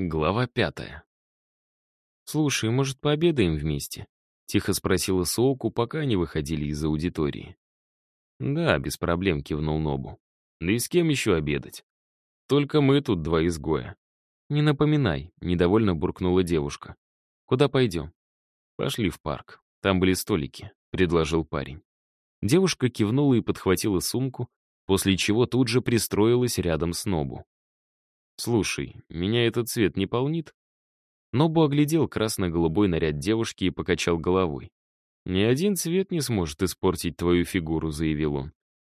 Глава пятая. «Слушай, может, пообедаем вместе?» — тихо спросила Соуку, пока они выходили из аудитории. «Да, без проблем», — кивнул Нобу. «Да и с кем еще обедать? Только мы тут два изгоя». «Не напоминай», — недовольно буркнула девушка. «Куда пойдем?» «Пошли в парк. Там были столики», — предложил парень. Девушка кивнула и подхватила сумку, после чего тут же пристроилась рядом с Нобу. «Слушай, меня этот цвет не полнит?» Нобу оглядел красно-голубой наряд девушки и покачал головой. «Ни один цвет не сможет испортить твою фигуру», — заявил он.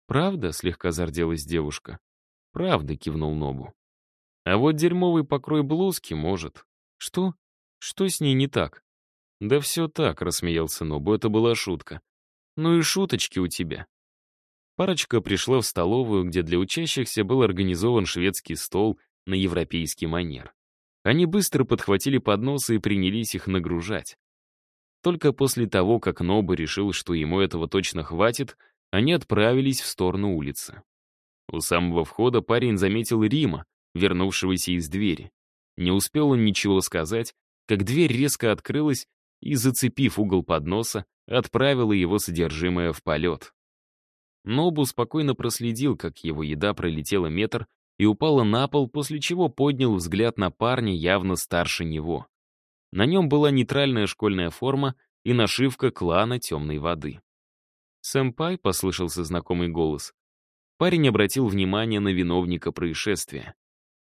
«Правда?» — слегка зарделась девушка. «Правда», — кивнул Нобу. «А вот дерьмовый покрой блузки может». «Что? Что с ней не так?» «Да все так», — рассмеялся Нобу, — «это была шутка». «Ну и шуточки у тебя». Парочка пришла в столовую, где для учащихся был организован шведский стол на европейский манер. Они быстро подхватили подносы и принялись их нагружать. Только после того, как Нобу решил, что ему этого точно хватит, они отправились в сторону улицы. У самого входа парень заметил Рима, вернувшегося из двери. Не успел он ничего сказать, как дверь резко открылась и, зацепив угол подноса, отправила его содержимое в полет. Нобу спокойно проследил, как его еда пролетела метр и упала на пол, после чего поднял взгляд на парня явно старше него. На нем была нейтральная школьная форма и нашивка клана темной воды. «Сэмпай», — послышался знакомый голос. Парень обратил внимание на виновника происшествия.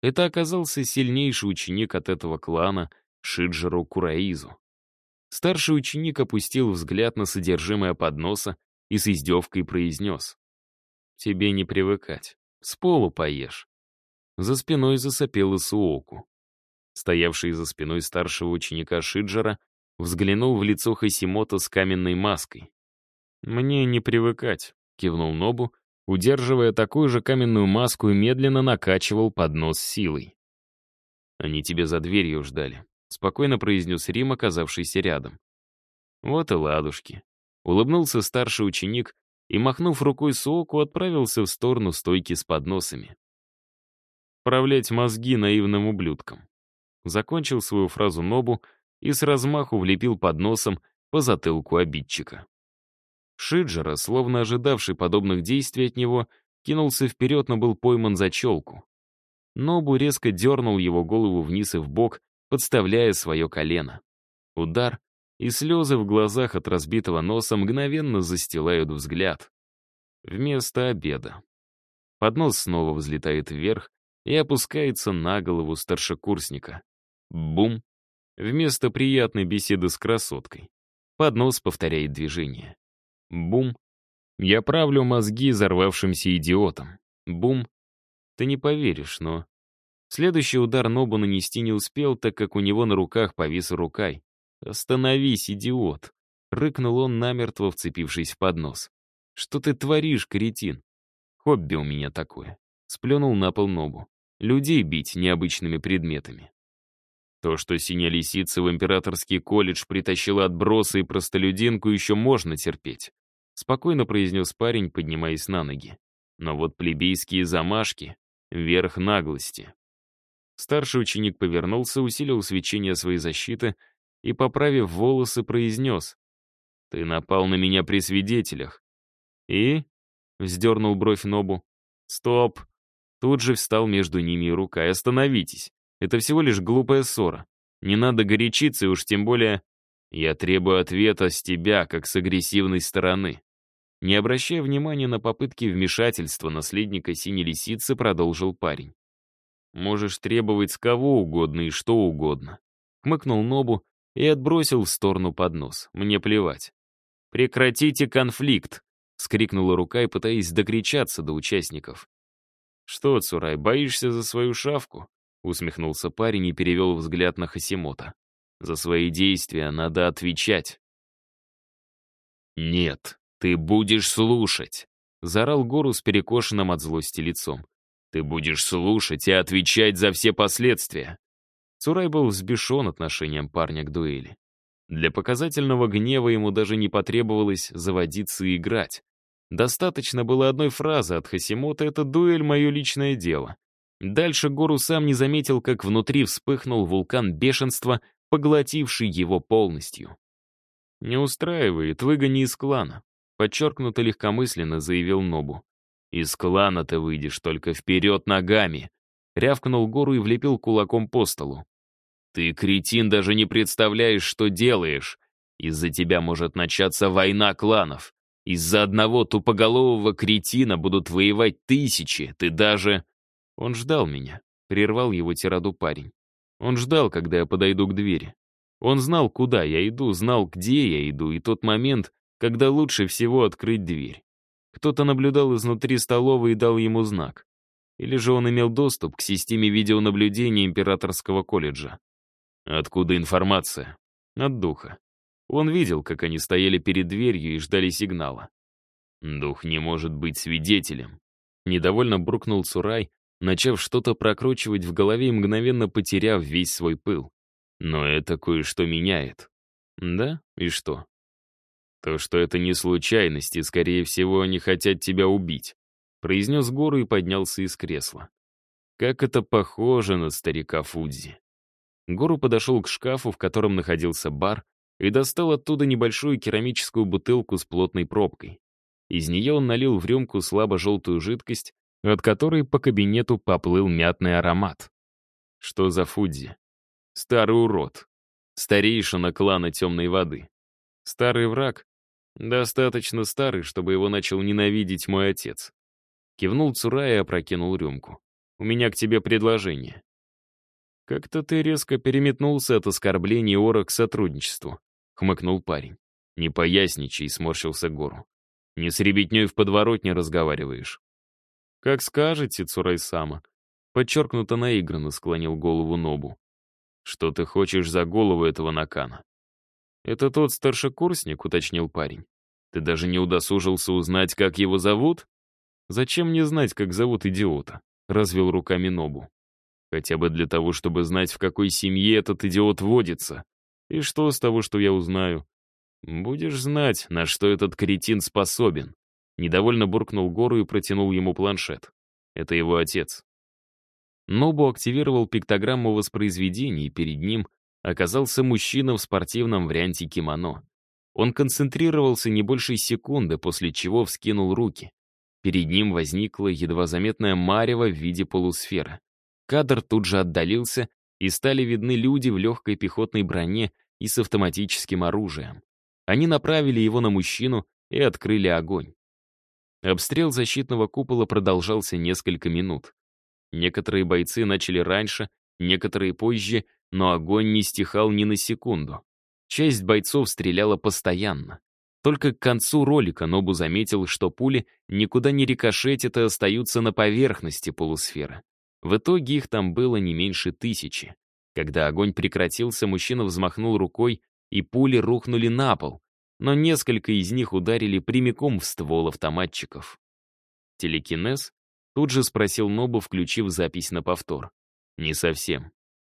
Это оказался сильнейший ученик от этого клана, Шиджиро Кураизу. Старший ученик опустил взгляд на содержимое подноса и с издевкой произнес. «Тебе не привыкать. С полу поешь». За спиной засопел Исуоку. Стоявший за спиной старшего ученика Шиджера взглянул в лицо Хасимото с каменной маской. «Мне не привыкать», — кивнул Нобу, удерживая такую же каменную маску и медленно накачивал поднос силой. «Они тебя за дверью ждали», — спокойно произнес Рим, оказавшийся рядом. «Вот и ладушки». Улыбнулся старший ученик и, махнув рукой Суоку, отправился в сторону стойки с подносами вправлять мозги наивным ублюдкам. Закончил свою фразу Нобу и с размаху влепил под носом по затылку обидчика. Шиджера, словно ожидавший подобных действий от него, кинулся вперед, но был пойман за челку. Нобу резко дернул его голову вниз и вбок, подставляя свое колено. Удар, и слезы в глазах от разбитого носа мгновенно застилают взгляд. Вместо обеда. Поднос снова взлетает вверх, и опускается на голову старшекурсника. Бум! Вместо приятной беседы с красоткой. Поднос повторяет движение. Бум! Я правлю мозги взорвавшимся идиотом. Бум! Ты не поверишь, но... Следующий удар Нобу нанести не успел, так как у него на руках повис рукай. «Остановись, идиот!» — рыкнул он, намертво вцепившись в поднос. «Что ты творишь, кретин?» «Хобби у меня такое», — сплюнул на пол Нобу людей бить необычными предметами. То, что синяя лисица в императорский колледж притащила отбросы и простолюдинку, еще можно терпеть. Спокойно произнес парень, поднимаясь на ноги. Но вот плебейские замашки — верх наглости. Старший ученик повернулся, усилил свечение своей защиты и, поправив волосы, произнес. «Ты напал на меня при свидетелях». «И?» — вздернул бровь Нобу. «Стоп!» Тут же встал между ними рука. «Остановитесь. Это всего лишь глупая ссора. Не надо горячиться, и уж тем более... Я требую ответа с тебя, как с агрессивной стороны». Не обращая внимания на попытки вмешательства наследника синей лисицы, продолжил парень. «Можешь требовать с кого угодно и что угодно». Хмыкнул Нобу и отбросил в сторону поднос. «Мне плевать». «Прекратите конфликт!» — скрикнула рука и пытаясь докричаться до участников. «Что, Цурай, боишься за свою шавку?» Усмехнулся парень и перевел взгляд на Хасимота. «За свои действия надо отвечать». «Нет, ты будешь слушать!» Заорал Гору с перекошенным от злости лицом. «Ты будешь слушать и отвечать за все последствия!» Цурай был взбешен отношением парня к дуэли. Для показательного гнева ему даже не потребовалось заводиться и играть. Достаточно было одной фразы от Хасимота «это дуэль — мое личное дело». Дальше Гору сам не заметил, как внутри вспыхнул вулкан бешенства, поглотивший его полностью. «Не устраивает, выгони из клана», — подчеркнуто легкомысленно заявил Нобу. «Из клана ты выйдешь только вперед ногами», — рявкнул Гору и влепил кулаком по столу. «Ты, кретин, даже не представляешь, что делаешь. Из-за тебя может начаться война кланов. Из-за одного тупоголового кретина будут воевать тысячи. Ты даже...» Он ждал меня, прервал его тираду парень. Он ждал, когда я подойду к двери. Он знал, куда я иду, знал, где я иду, и тот момент, когда лучше всего открыть дверь. Кто-то наблюдал изнутри столовой и дал ему знак. Или же он имел доступ к системе видеонаблюдения Императорского колледжа. Откуда информация? От духа. Он видел, как они стояли перед дверью и ждали сигнала. Дух не может быть свидетелем. Недовольно буркнул Цурай, начав что-то прокручивать в голове и мгновенно потеряв весь свой пыл. Но это кое-что меняет. Да? И что? То, что это не случайность, и, скорее всего, они хотят тебя убить, произнес Гору и поднялся из кресла. Как это похоже на старика Фудзи. Гору подошел к шкафу, в котором находился бар, и достал оттуда небольшую керамическую бутылку с плотной пробкой. Из нее он налил в рюмку слабо-желтую жидкость от которой по кабинету поплыл мятный аромат. Что за Фудзи? Старый урод. Старейшина клана темной воды. Старый враг? Достаточно старый, чтобы его начал ненавидеть мой отец. Кивнул Цурай и опрокинул рюмку. «У меня к тебе предложение». «Как-то ты резко переметнулся от оскорбления Ора к сотрудничеству», — хмыкнул парень. «Не поясничай», — сморщился Гору. «Не с ребятней в подворотне разговариваешь. «Как скажете, Цурай-сама», — подчеркнуто наигранно склонил голову Нобу. «Что ты хочешь за голову этого Накана?» «Это тот старшекурсник», — уточнил парень. «Ты даже не удосужился узнать, как его зовут?» «Зачем мне знать, как зовут идиота?» — развел руками Нобу. «Хотя бы для того, чтобы знать, в какой семье этот идиот водится. И что с того, что я узнаю? Будешь знать, на что этот кретин способен. Недовольно буркнул Гору и протянул ему планшет. Это его отец. Нобу активировал пиктограмму воспроизведения, и перед ним оказался мужчина в спортивном варианте кимоно. Он концентрировался не больше секунды, после чего вскинул руки. Перед ним возникла едва заметная марево в виде полусферы. Кадр тут же отдалился, и стали видны люди в легкой пехотной броне и с автоматическим оружием. Они направили его на мужчину и открыли огонь. Обстрел защитного купола продолжался несколько минут. Некоторые бойцы начали раньше, некоторые позже, но огонь не стихал ни на секунду. Часть бойцов стреляла постоянно. Только к концу ролика Нобу заметил, что пули никуда не рикошетят и остаются на поверхности полусферы. В итоге их там было не меньше тысячи. Когда огонь прекратился, мужчина взмахнул рукой, и пули рухнули на пол, но несколько из них ударили прямиком в ствол автоматчиков. Телекинез? Тут же спросил Нобу, включив запись на повтор. Не совсем.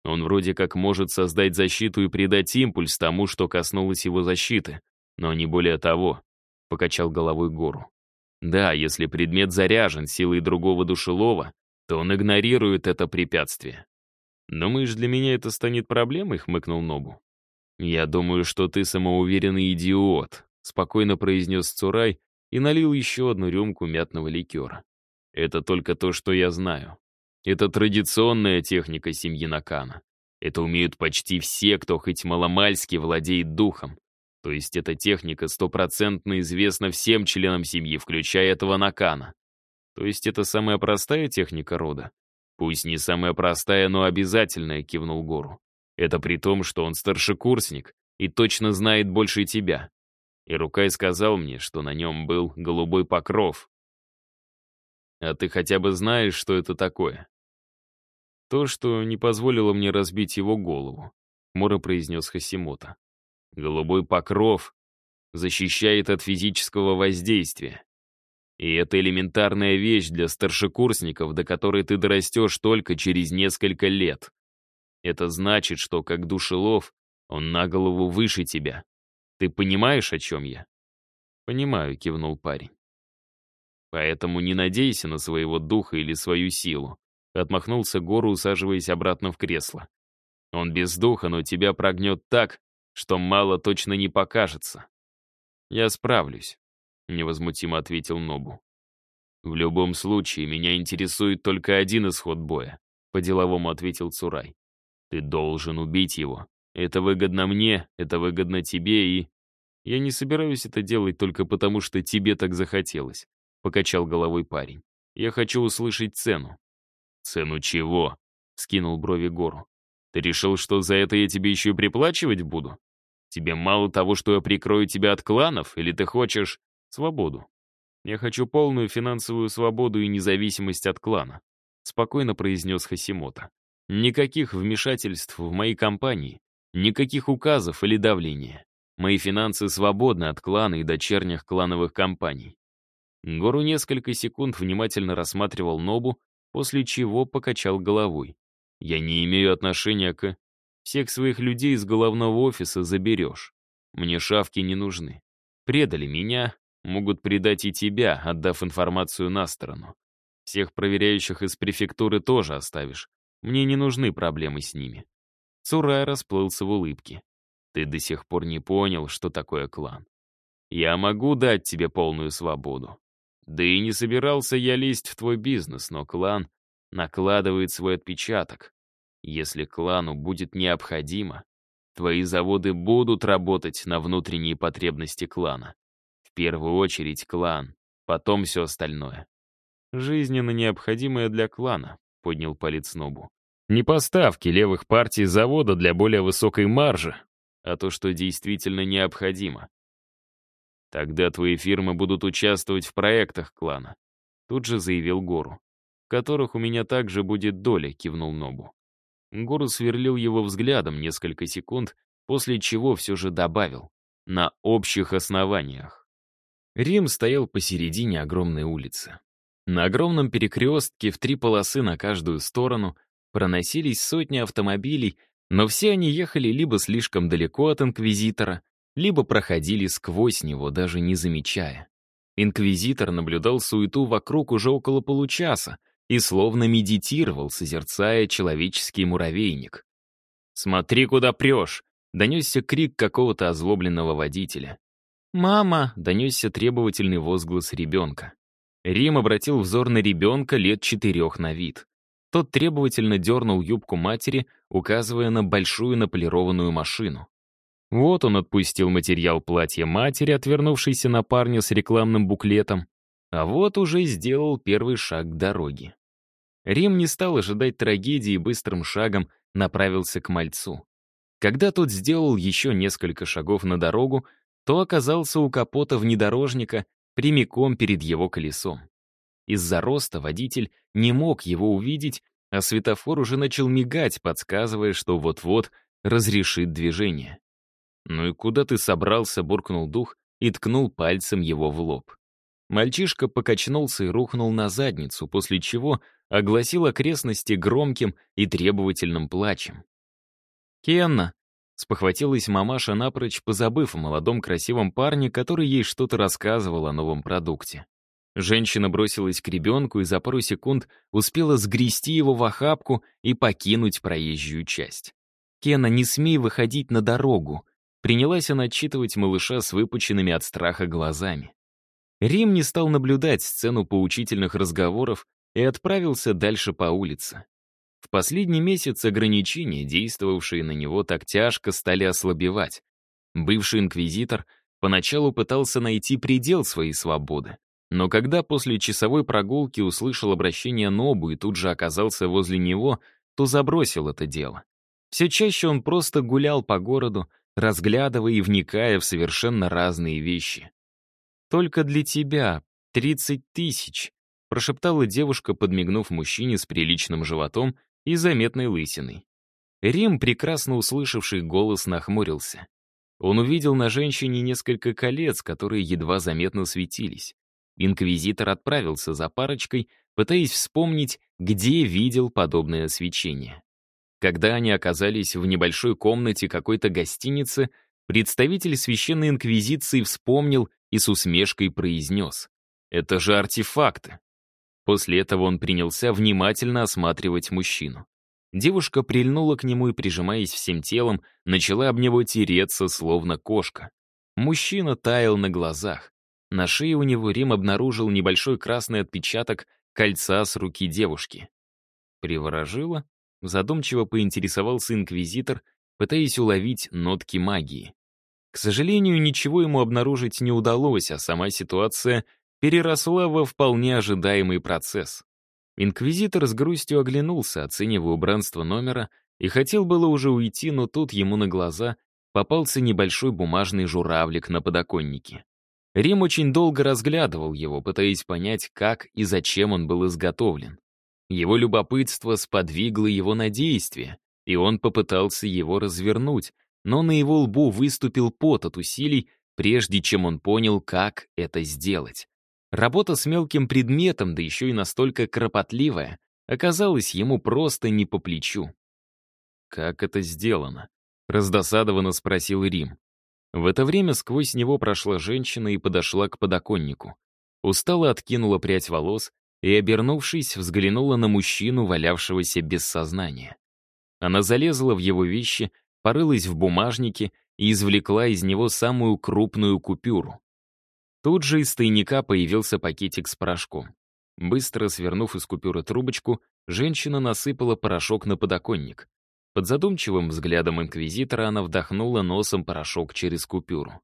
Он вроде как может создать защиту и придать импульс тому, что коснулось его защиты, но не более того, покачал головой гору. Да, если предмет заряжен силой другого душелова, то он игнорирует это препятствие. «Думаешь, для меня это станет проблемой?» — хмыкнул Нобу. «Я думаю, что ты самоуверенный идиот», — спокойно произнес Цурай и налил еще одну рюмку мятного ликера. «Это только то, что я знаю. Это традиционная техника семьи Накана. Это умеют почти все, кто хоть маломальски владеет духом. То есть эта техника стопроцентно известна всем членам семьи, включая этого Накана. То есть это самая простая техника рода? Пусть не самая простая, но обязательная, кивнул Гору. Это при том, что он старшекурсник и точно знает больше тебя. И Рукай сказал мне, что на нем был голубой покров. А ты хотя бы знаешь, что это такое? То, что не позволило мне разбить его голову, Мора произнес Хасимота. Голубой покров защищает от физического воздействия. И это элементарная вещь для старшекурсников, до которой ты дорастешь только через несколько лет. Это значит, что как душелов он на голову выше тебя. Ты понимаешь, о чем я?» «Понимаю», — кивнул парень. «Поэтому не надейся на своего духа или свою силу. отмахнулся Гору, усаживаясь обратно в кресло. Он без духа, но тебя прогнет так, что мало точно не покажется. Я справлюсь, невозмутимо ответил Нобу. В любом случае, меня интересует только один исход боя, по-деловому ответил Цурай. Ты должен убить его. Это выгодно мне, это выгодно тебе и... Я не собираюсь это делать только потому, что тебе так захотелось, покачал головой парень. Я хочу услышать цену. Цену чего? Скинул брови гору. Ты решил, что за это я тебе еще и приплачивать буду? Тебе мало того, что я прикрою тебя от кланов, или ты хочешь свободу? Я хочу полную финансовую свободу и независимость от клана, спокойно произнес Хасимото. Никаких вмешательств в мои компании, никаких указов или давления. Мои финансы свободны от клана и дочерних клановых компаний. Гору несколько секунд внимательно рассматривал Нобу, после чего покачал головой. Я не имею отношения к... Всех своих людей из головного офиса заберешь. Мне шавки не нужны. Предали меня, могут предать и тебя, отдав информацию на сторону. Всех проверяющих из префектуры тоже оставишь. Мне не нужны проблемы с ними. Цурай расплылся в улыбке. Ты до сих пор не понял, что такое клан. Я могу дать тебе полную свободу. Да и не собирался я лезть в твой бизнес, но клан накладывает свой отпечаток. Если клану будет необходимо, твои заводы будут работать на внутренние потребности клана. В первую очередь клан, потом все остальное. Жизненно необходимое для клана, поднял палец Нобу. Не поставки левых партий завода для более высокой маржи, а то, что действительно необходимо. Тогда твои фирмы будут участвовать в проектах клана, тут же заявил Гору которых у меня также будет доля», — кивнул Нобу. Гору сверлил его взглядом несколько секунд, после чего все же добавил «на общих основаниях». Рим стоял посередине огромной улицы. На огромном перекрестке в три полосы на каждую сторону проносились сотни автомобилей, но все они ехали либо слишком далеко от Инквизитора, либо проходили сквозь него, даже не замечая. Инквизитор наблюдал суету вокруг уже около получаса, и словно медитировал, созерцая человеческий муравейник. «Смотри, куда прешь!» — донесся крик какого-то озлобленного водителя. «Мама!» — донесся требовательный возглас ребенка. Рим обратил взор на ребенка лет четырех на вид. Тот требовательно дернул юбку матери, указывая на большую наполированную машину. Вот он отпустил материал платья матери, отвернувшейся на парня с рекламным буклетом, а вот уже сделал первый шаг к дороге. Рим не стал ожидать трагедии и быстрым шагом направился к мальцу. Когда тот сделал еще несколько шагов на дорогу, то оказался у капота внедорожника прямиком перед его колесом. Из-за роста водитель не мог его увидеть, а светофор уже начал мигать, подсказывая, что вот-вот разрешит движение. «Ну и куда ты собрался?» — буркнул дух и ткнул пальцем его в лоб. Мальчишка покачнулся и рухнул на задницу, после чего огласил окрестности громким и требовательным плачем. «Кенна!» — спохватилась мамаша напрочь, позабыв о молодом красивом парне, который ей что-то рассказывал о новом продукте. Женщина бросилась к ребенку и за пару секунд успела сгрести его в охапку и покинуть проезжую часть. «Кена, не смей выходить на дорогу!» Принялась она отчитывать малыша с выпученными от страха глазами. Рим не стал наблюдать сцену поучительных разговоров и отправился дальше по улице. Последний месяц ограничения, действовавшие на него так тяжко, стали ослабевать. Бывший инквизитор поначалу пытался найти предел своей свободы. Но когда после часовой прогулки услышал обращение Нобу и тут же оказался возле него, то забросил это дело. Все чаще он просто гулял по городу, разглядывая и вникая в совершенно разные вещи. «Только для тебя. Тридцать тысяч», — прошептала девушка, подмигнув мужчине с приличным животом и заметной лысиной. Рим, прекрасно услышавший голос, нахмурился. Он увидел на женщине несколько колец, которые едва заметно светились. Инквизитор отправился за парочкой, пытаясь вспомнить, где видел подобное свечение. Когда они оказались в небольшой комнате какой-то гостиницы, представитель Священной Инквизиции вспомнил и с усмешкой произнес. «Это же артефакты!» После этого он принялся внимательно осматривать мужчину. Девушка прильнула к нему и, прижимаясь всем телом, начала об него тереться, словно кошка. Мужчина таял на глазах. На шее у него Рим обнаружил небольшой красный отпечаток кольца с руки девушки. Приворожила? Задумчиво поинтересовался инквизитор, пытаясь уловить нотки магии. К сожалению, ничего ему обнаружить не удалось, а сама ситуация переросла во вполне ожидаемый процесс. Инквизитор с грустью оглянулся, оценивая убранство номера, и хотел было уже уйти, но тут ему на глаза попался небольшой бумажный журавлик на подоконнике. Рим очень долго разглядывал его, пытаясь понять, как и зачем он был изготовлен. Его любопытство сподвигло его на действие, и он попытался его развернуть, но на его лбу выступил пот от усилий, прежде чем он понял, как это сделать. Работа с мелким предметом, да еще и настолько кропотливая, оказалась ему просто не по плечу. «Как это сделано?» — раздосадованно спросил Рим. В это время сквозь него прошла женщина и подошла к подоконнику. Устало откинула прядь волос и, обернувшись, взглянула на мужчину, валявшегося без сознания. Она залезла в его вещи, порылась в бумажнике и извлекла из него самую крупную купюру. Тут же из тайника появился пакетик с порошком. Быстро свернув из купюры трубочку, женщина насыпала порошок на подоконник. Под задумчивым взглядом инквизитора она вдохнула носом порошок через купюру.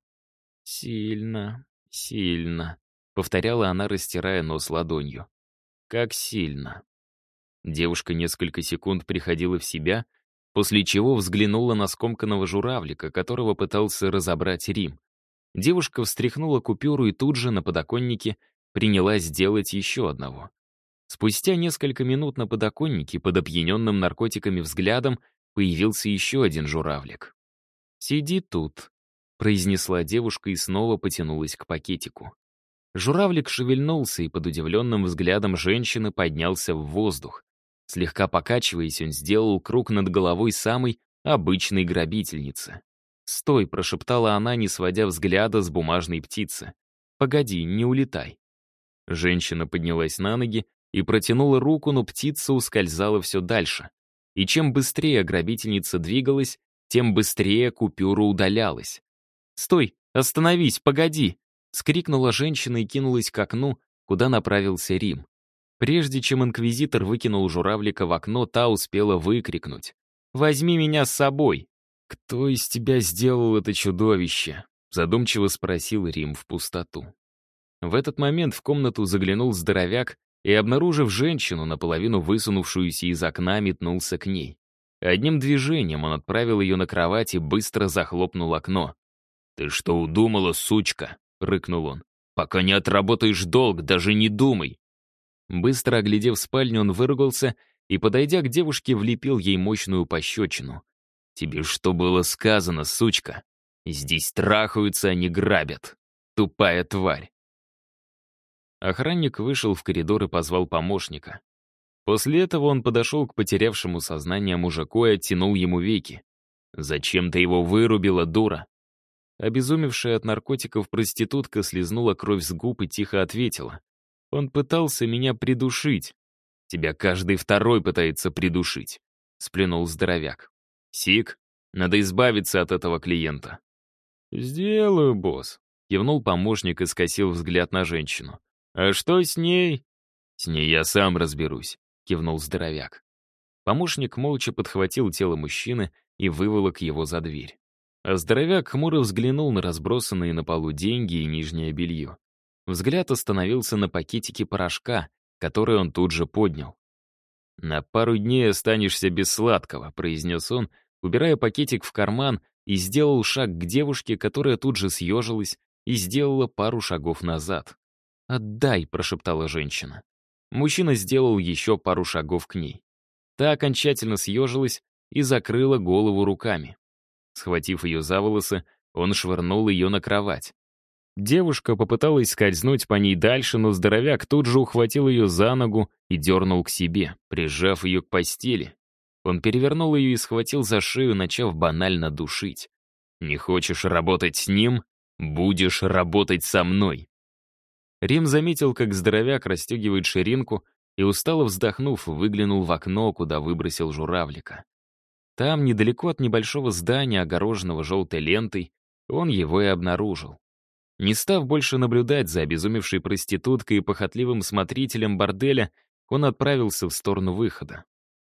«Сильно, сильно», — повторяла она, растирая нос ладонью. «Как сильно». Девушка несколько секунд приходила в себя, после чего взглянула на скомканного журавлика, которого пытался разобрать Рим. Девушка встряхнула купюру и тут же на подоконнике принялась делать еще одного. Спустя несколько минут на подоконнике под опьяненным наркотиками взглядом появился еще один журавлик. «Сиди тут», — произнесла девушка и снова потянулась к пакетику. Журавлик шевельнулся и под удивленным взглядом женщины поднялся в воздух. Слегка покачиваясь, он сделал круг над головой самой обычной грабительницы. «Стой!» — прошептала она, не сводя взгляда с бумажной птицы. «Погоди, не улетай». Женщина поднялась на ноги и протянула руку, но птица ускользала все дальше. И чем быстрее грабительница двигалась, тем быстрее купюра удалялась. «Стой! Остановись! Погоди!» — скрикнула женщина и кинулась к окну, куда направился Рим. Прежде чем инквизитор выкинул журавлика в окно, та успела выкрикнуть. «Возьми меня с собой!» «Кто из тебя сделал это чудовище?» — задумчиво спросил Рим в пустоту. В этот момент в комнату заглянул здоровяк и, обнаружив женщину, наполовину высунувшуюся из окна, метнулся к ней. Одним движением он отправил ее на кровать и быстро захлопнул окно. «Ты что удумала, сучка?» — рыкнул он. «Пока не отработаешь долг, даже не думай!» Быстро оглядев спальню, он выругался и, подойдя к девушке, влепил ей мощную пощечину. «Тебе что было сказано, сучка? Здесь трахаются, а не грабят. Тупая тварь!» Охранник вышел в коридор и позвал помощника. После этого он подошел к потерявшему сознание мужику и оттянул ему веки. «Зачем ты его вырубила, дура?» Обезумевшая от наркотиков проститутка слезнула кровь с губ и тихо ответила. «Он пытался меня придушить». «Тебя каждый второй пытается придушить», — сплюнул здоровяк. «Сик, надо избавиться от этого клиента». «Сделаю, босс», — кивнул помощник и скосил взгляд на женщину. «А что с ней?» «С ней я сам разберусь», — кивнул здоровяк. Помощник молча подхватил тело мужчины и выволок его за дверь. А здоровяк хмуро взглянул на разбросанные на полу деньги и нижнее белье. Взгляд остановился на пакетике порошка, который он тут же поднял. «На пару дней останешься без сладкого», — произнес он, убирая пакетик в карман и сделал шаг к девушке, которая тут же съежилась и сделала пару шагов назад. «Отдай», — прошептала женщина. Мужчина сделал еще пару шагов к ней. Та окончательно съежилась и закрыла голову руками. Схватив ее за волосы, он швырнул ее на кровать. Девушка попыталась скользнуть по ней дальше, но здоровяк тут же ухватил ее за ногу и дернул к себе, прижав ее к постели. Он перевернул ее и схватил за шею, начав банально душить. «Не хочешь работать с ним? Будешь работать со мной!» Рим заметил, как здоровяк расстегивает ширинку и, устало вздохнув, выглянул в окно, куда выбросил журавлика. Там, недалеко от небольшого здания, огороженного желтой лентой, он его и обнаружил. Не став больше наблюдать за обезумевшей проституткой и похотливым смотрителем борделя, он отправился в сторону выхода.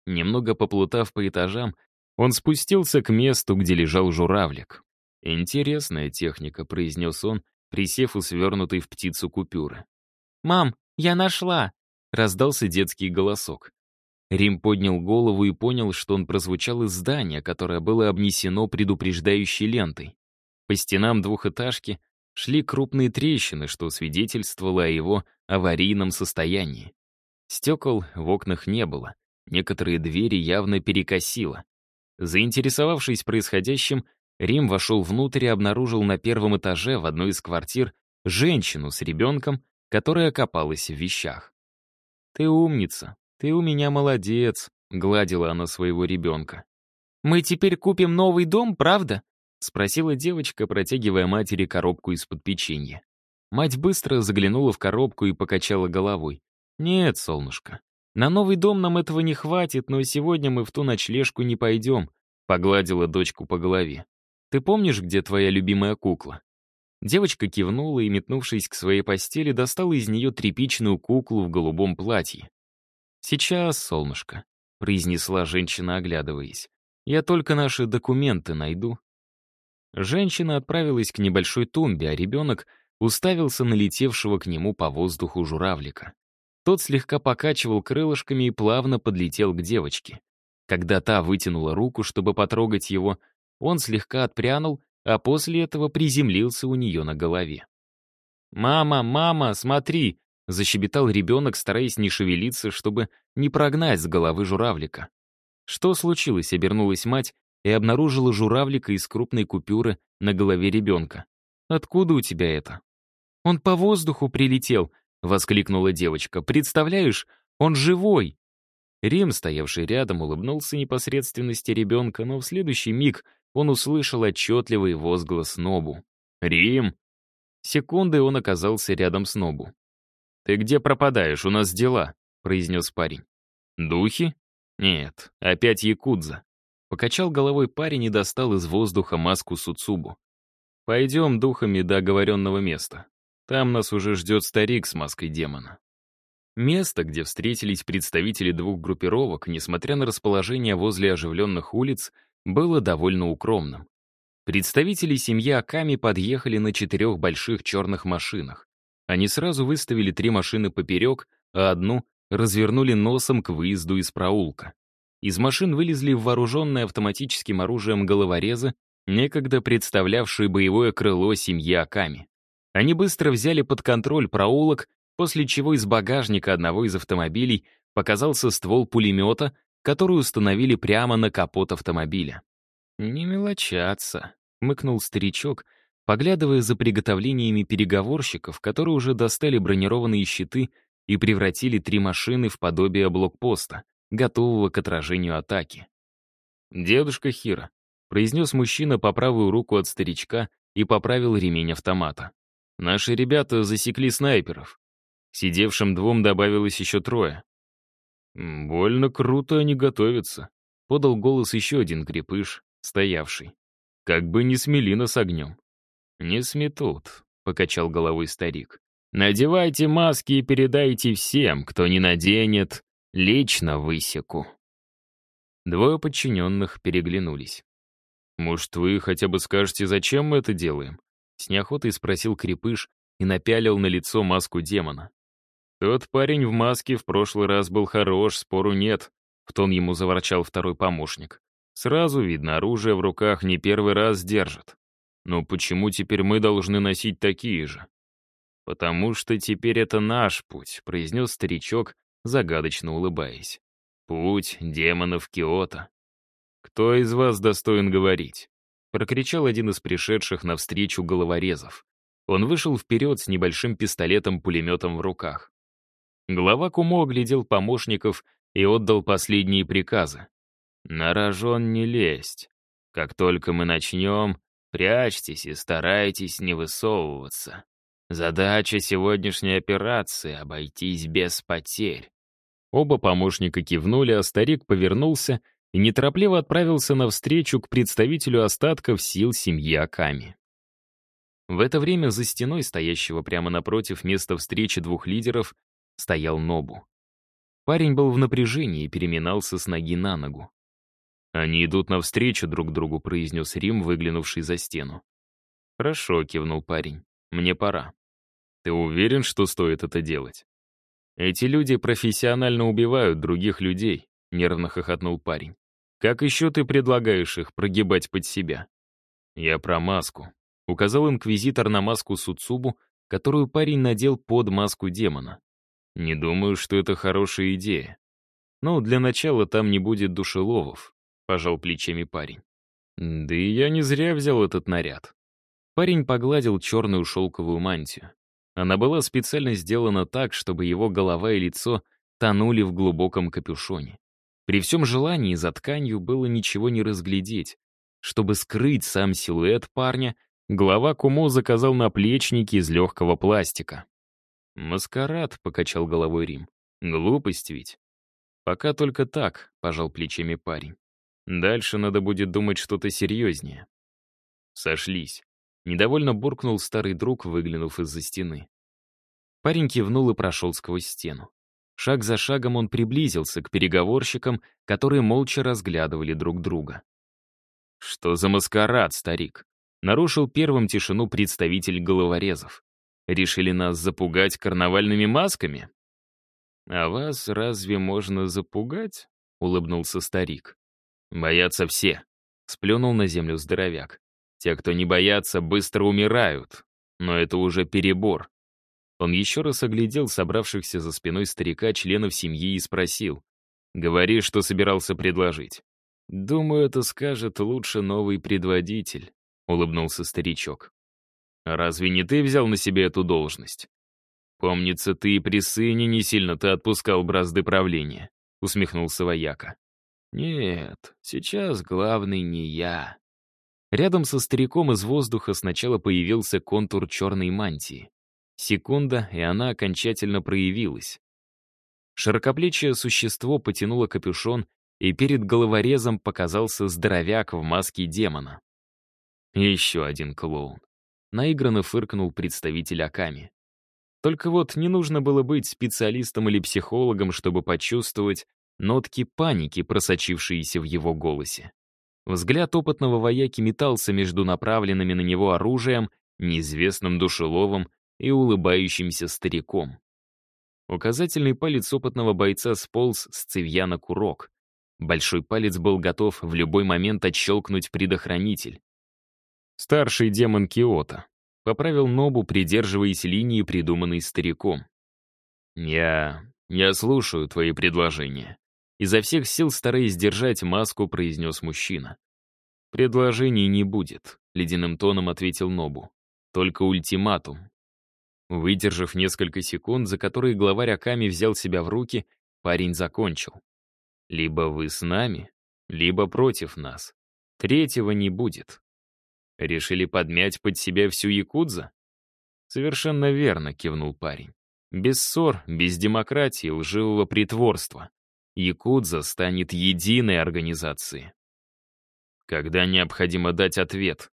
Немного поплутав по этажам, он спустился к месту, где лежал журавлик. «Интересная техника», — произнес он, присев у свернутой в птицу купюры. «Мам, я нашла!» — раздался детский голосок. Рим поднял голову и понял, что он прозвучал из здания, которое было обнесено предупреждающей лентой. По стенам двухэтажки шли крупные трещины, что свидетельствовало о его аварийном состоянии. Стекол в окнах не было, некоторые двери явно перекосило. Заинтересовавшись происходящим, Рим вошел внутрь и обнаружил на первом этаже в одной из квартир женщину с ребенком, которая копалась в вещах. «Ты умница, ты у меня молодец», — гладила она своего ребенка. «Мы теперь купим новый дом, правда?» — спросила девочка, протягивая матери коробку из-под печенья. Мать быстро заглянула в коробку и покачала головой. «Нет, солнышко, на новый дом нам этого не хватит, но сегодня мы в ту ночлежку не пойдем», — погладила дочку по голове. «Ты помнишь, где твоя любимая кукла?» Девочка кивнула и, метнувшись к своей постели, достала из нее тряпичную куклу в голубом платье. «Сейчас, солнышко», — произнесла женщина, оглядываясь. «Я только наши документы найду». Женщина отправилась к небольшой тумбе, а ребенок уставился на летевшего к нему по воздуху журавлика. Тот слегка покачивал крылышками и плавно подлетел к девочке. Когда та вытянула руку, чтобы потрогать его, он слегка отпрянул, а после этого приземлился у нее на голове. «Мама, мама, смотри!» — защебетал ребенок, стараясь не шевелиться, чтобы не прогнать с головы журавлика. Что случилось, обернулась мать и обнаружила журавлика из крупной купюры на голове ребенка. «Откуда у тебя это?» «Он по воздуху прилетел», — воскликнула девочка. «Представляешь, он живой!» Рим, стоявший рядом, улыбнулся непосредственности ребенка, но в следующий миг он услышал отчетливый возглас Нобу. «Рим!» Секунды он оказался рядом с Нобу. «Ты где пропадаешь? У нас дела», — произнес парень. «Духи?» «Нет, опять якудза». Покачал головой парень и достал из воздуха маску Суцубу. «Пойдем духами до оговоренного места. Там нас уже ждет старик с маской демона». Место, где встретились представители двух группировок, несмотря на расположение возле оживленных улиц, было довольно укромным. Представители семьи Аками подъехали на четырех больших черных машинах. Они сразу выставили три машины поперек, а одну развернули носом к выезду из проулка. Из машин вылезли вооруженные автоматическим оружием головорезы, некогда представлявшие боевое крыло семьи Аками. Они быстро взяли под контроль проулок, после чего из багажника одного из автомобилей показался ствол пулемета, который установили прямо на капот автомобиля. «Не мелочаться», — мыкнул старичок, поглядывая за приготовлениями переговорщиков, которые уже достали бронированные щиты и превратили три машины в подобие блокпоста готового к отражению атаки. «Дедушка Хира», — произнес мужчина по правую руку от старичка и поправил ремень автомата. «Наши ребята засекли снайперов. Сидевшим двум добавилось еще трое». «Больно круто они готовятся», — подал голос еще один крепыш, стоявший. «Как бы не смели нас огнем». «Не сметут», — покачал головой старик. «Надевайте маски и передайте всем, кто не наденет, Лично высеку. Двое подчиненных переглянулись. «Может, вы хотя бы скажете, зачем мы это делаем?» С неохотой спросил Крепыш и напялил на лицо маску демона. «Тот парень в маске в прошлый раз был хорош, спору нет», — в тон ему заворчал второй помощник. «Сразу видно, оружие в руках не первый раз держит. Но почему теперь мы должны носить такие же?» «Потому что теперь это наш путь», — произнес старичок, загадочно улыбаясь. «Путь демонов Киото». «Кто из вас достоин говорить?» — прокричал один из пришедших навстречу головорезов. Он вышел вперед с небольшим пистолетом-пулеметом в руках. Глава Кумо оглядел помощников и отдал последние приказы. «На рожон не лезть. Как только мы начнем, прячьтесь и старайтесь не высовываться. Задача сегодняшней операции — обойтись без потерь. Оба помощника кивнули, а старик повернулся и неторопливо отправился навстречу к представителю остатков сил семьи Аками. В это время за стеной, стоящего прямо напротив места встречи двух лидеров, стоял Нобу. Парень был в напряжении и переминался с ноги на ногу. «Они идут навстречу друг другу», — произнес Рим, выглянувший за стену. «Хорошо», — кивнул парень. «Мне пора». «Ты уверен, что стоит это делать?» «Эти люди профессионально убивают других людей», — нервно хохотнул парень. «Как еще ты предлагаешь их прогибать под себя?» «Я про маску», — указал инквизитор на маску Суцубу, которую парень надел под маску демона. «Не думаю, что это хорошая идея. Но для начала там не будет душеловов», — пожал плечами парень. «Да и я не зря взял этот наряд. Парень погладил черную шелковую мантию. Она была специально сделана так, чтобы его голова и лицо тонули в глубоком капюшоне. При всем желании за тканью было ничего не разглядеть. Чтобы скрыть сам силуэт парня, глава Кумо заказал наплечники из легкого пластика. «Маскарад», — покачал головой Рим. «Глупость ведь». «Пока только так», — пожал плечами парень. «Дальше надо будет думать что-то серьезнее». Сошлись. Недовольно буркнул старый друг, выглянув из-за стены. Парень кивнул и прошел сквозь стену. Шаг за шагом он приблизился к переговорщикам, которые молча разглядывали друг друга. «Что за маскарад, старик?» Нарушил первым тишину представитель головорезов. «Решили нас запугать карнавальными масками?» «А вас разве можно запугать?» — улыбнулся старик. «Боятся все», — сплюнул на землю здоровяк. Те, кто не боятся, быстро умирают. Но это уже перебор. Он еще раз оглядел собравшихся за спиной старика членов семьи и спросил. «Говори, что собирался предложить». «Думаю, это скажет лучше новый предводитель», — улыбнулся старичок. «Разве не ты взял на себя эту должность?» «Помнится, ты и при сыне не сильно-то отпускал бразды правления», — усмехнулся вояка. «Нет, сейчас главный не я», Рядом со стариком из воздуха сначала появился контур черной мантии. Секунда, и она окончательно проявилась. Широкоплечье существо потянуло капюшон, и перед головорезом показался здоровяк в маске демона. Еще один клоун. Наигранно фыркнул представитель Аками. Только вот не нужно было быть специалистом или психологом, чтобы почувствовать нотки паники, просочившиеся в его голосе. Взгляд опытного вояки метался между направленными на него оружием, неизвестным душеловым и улыбающимся стариком. Указательный палец опытного бойца сполз с цевья на курок. Большой палец был готов в любой момент отщелкнуть предохранитель. «Старший демон Киота», — поправил Нобу, придерживаясь линии, придуманной стариком. «Я... я слушаю твои предложения», Изо всех сил, стараясь сдержать маску, произнес мужчина. «Предложений не будет», — ледяным тоном ответил Нобу. «Только ультиматум». Выдержав несколько секунд, за которые главарь Аками взял себя в руки, парень закончил. «Либо вы с нами, либо против нас. Третьего не будет». «Решили подмять под себя всю Якудза?» «Совершенно верно», — кивнул парень. «Без ссор, без демократии, лживого притворства. Якудза станет единой организацией. Когда необходимо дать ответ?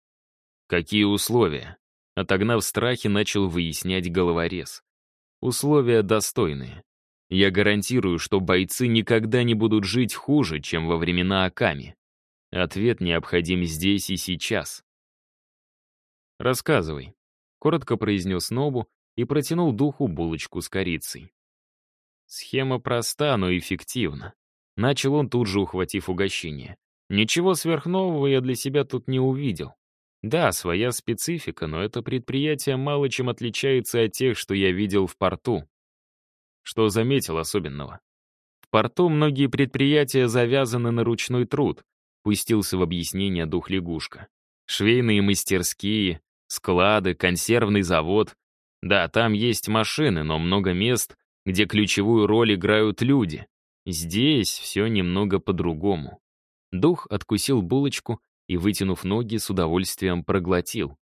Какие условия? Отогнав страхи, начал выяснять головорез. Условия достойные. Я гарантирую, что бойцы никогда не будут жить хуже, чем во времена Аками. Ответ необходим здесь и сейчас. «Рассказывай», — коротко произнес Нобу и протянул духу булочку с корицей. Схема проста, но эффективна. Начал он тут же, ухватив угощение. Ничего сверхнового я для себя тут не увидел. Да, своя специфика, но это предприятие мало чем отличается от тех, что я видел в порту. Что заметил особенного? В порту многие предприятия завязаны на ручной труд, пустился в объяснение дух лягушка. Швейные мастерские, склады, консервный завод. Да, там есть машины, но много мест, где ключевую роль играют люди. Здесь все немного по-другому. Дух откусил булочку и, вытянув ноги, с удовольствием проглотил.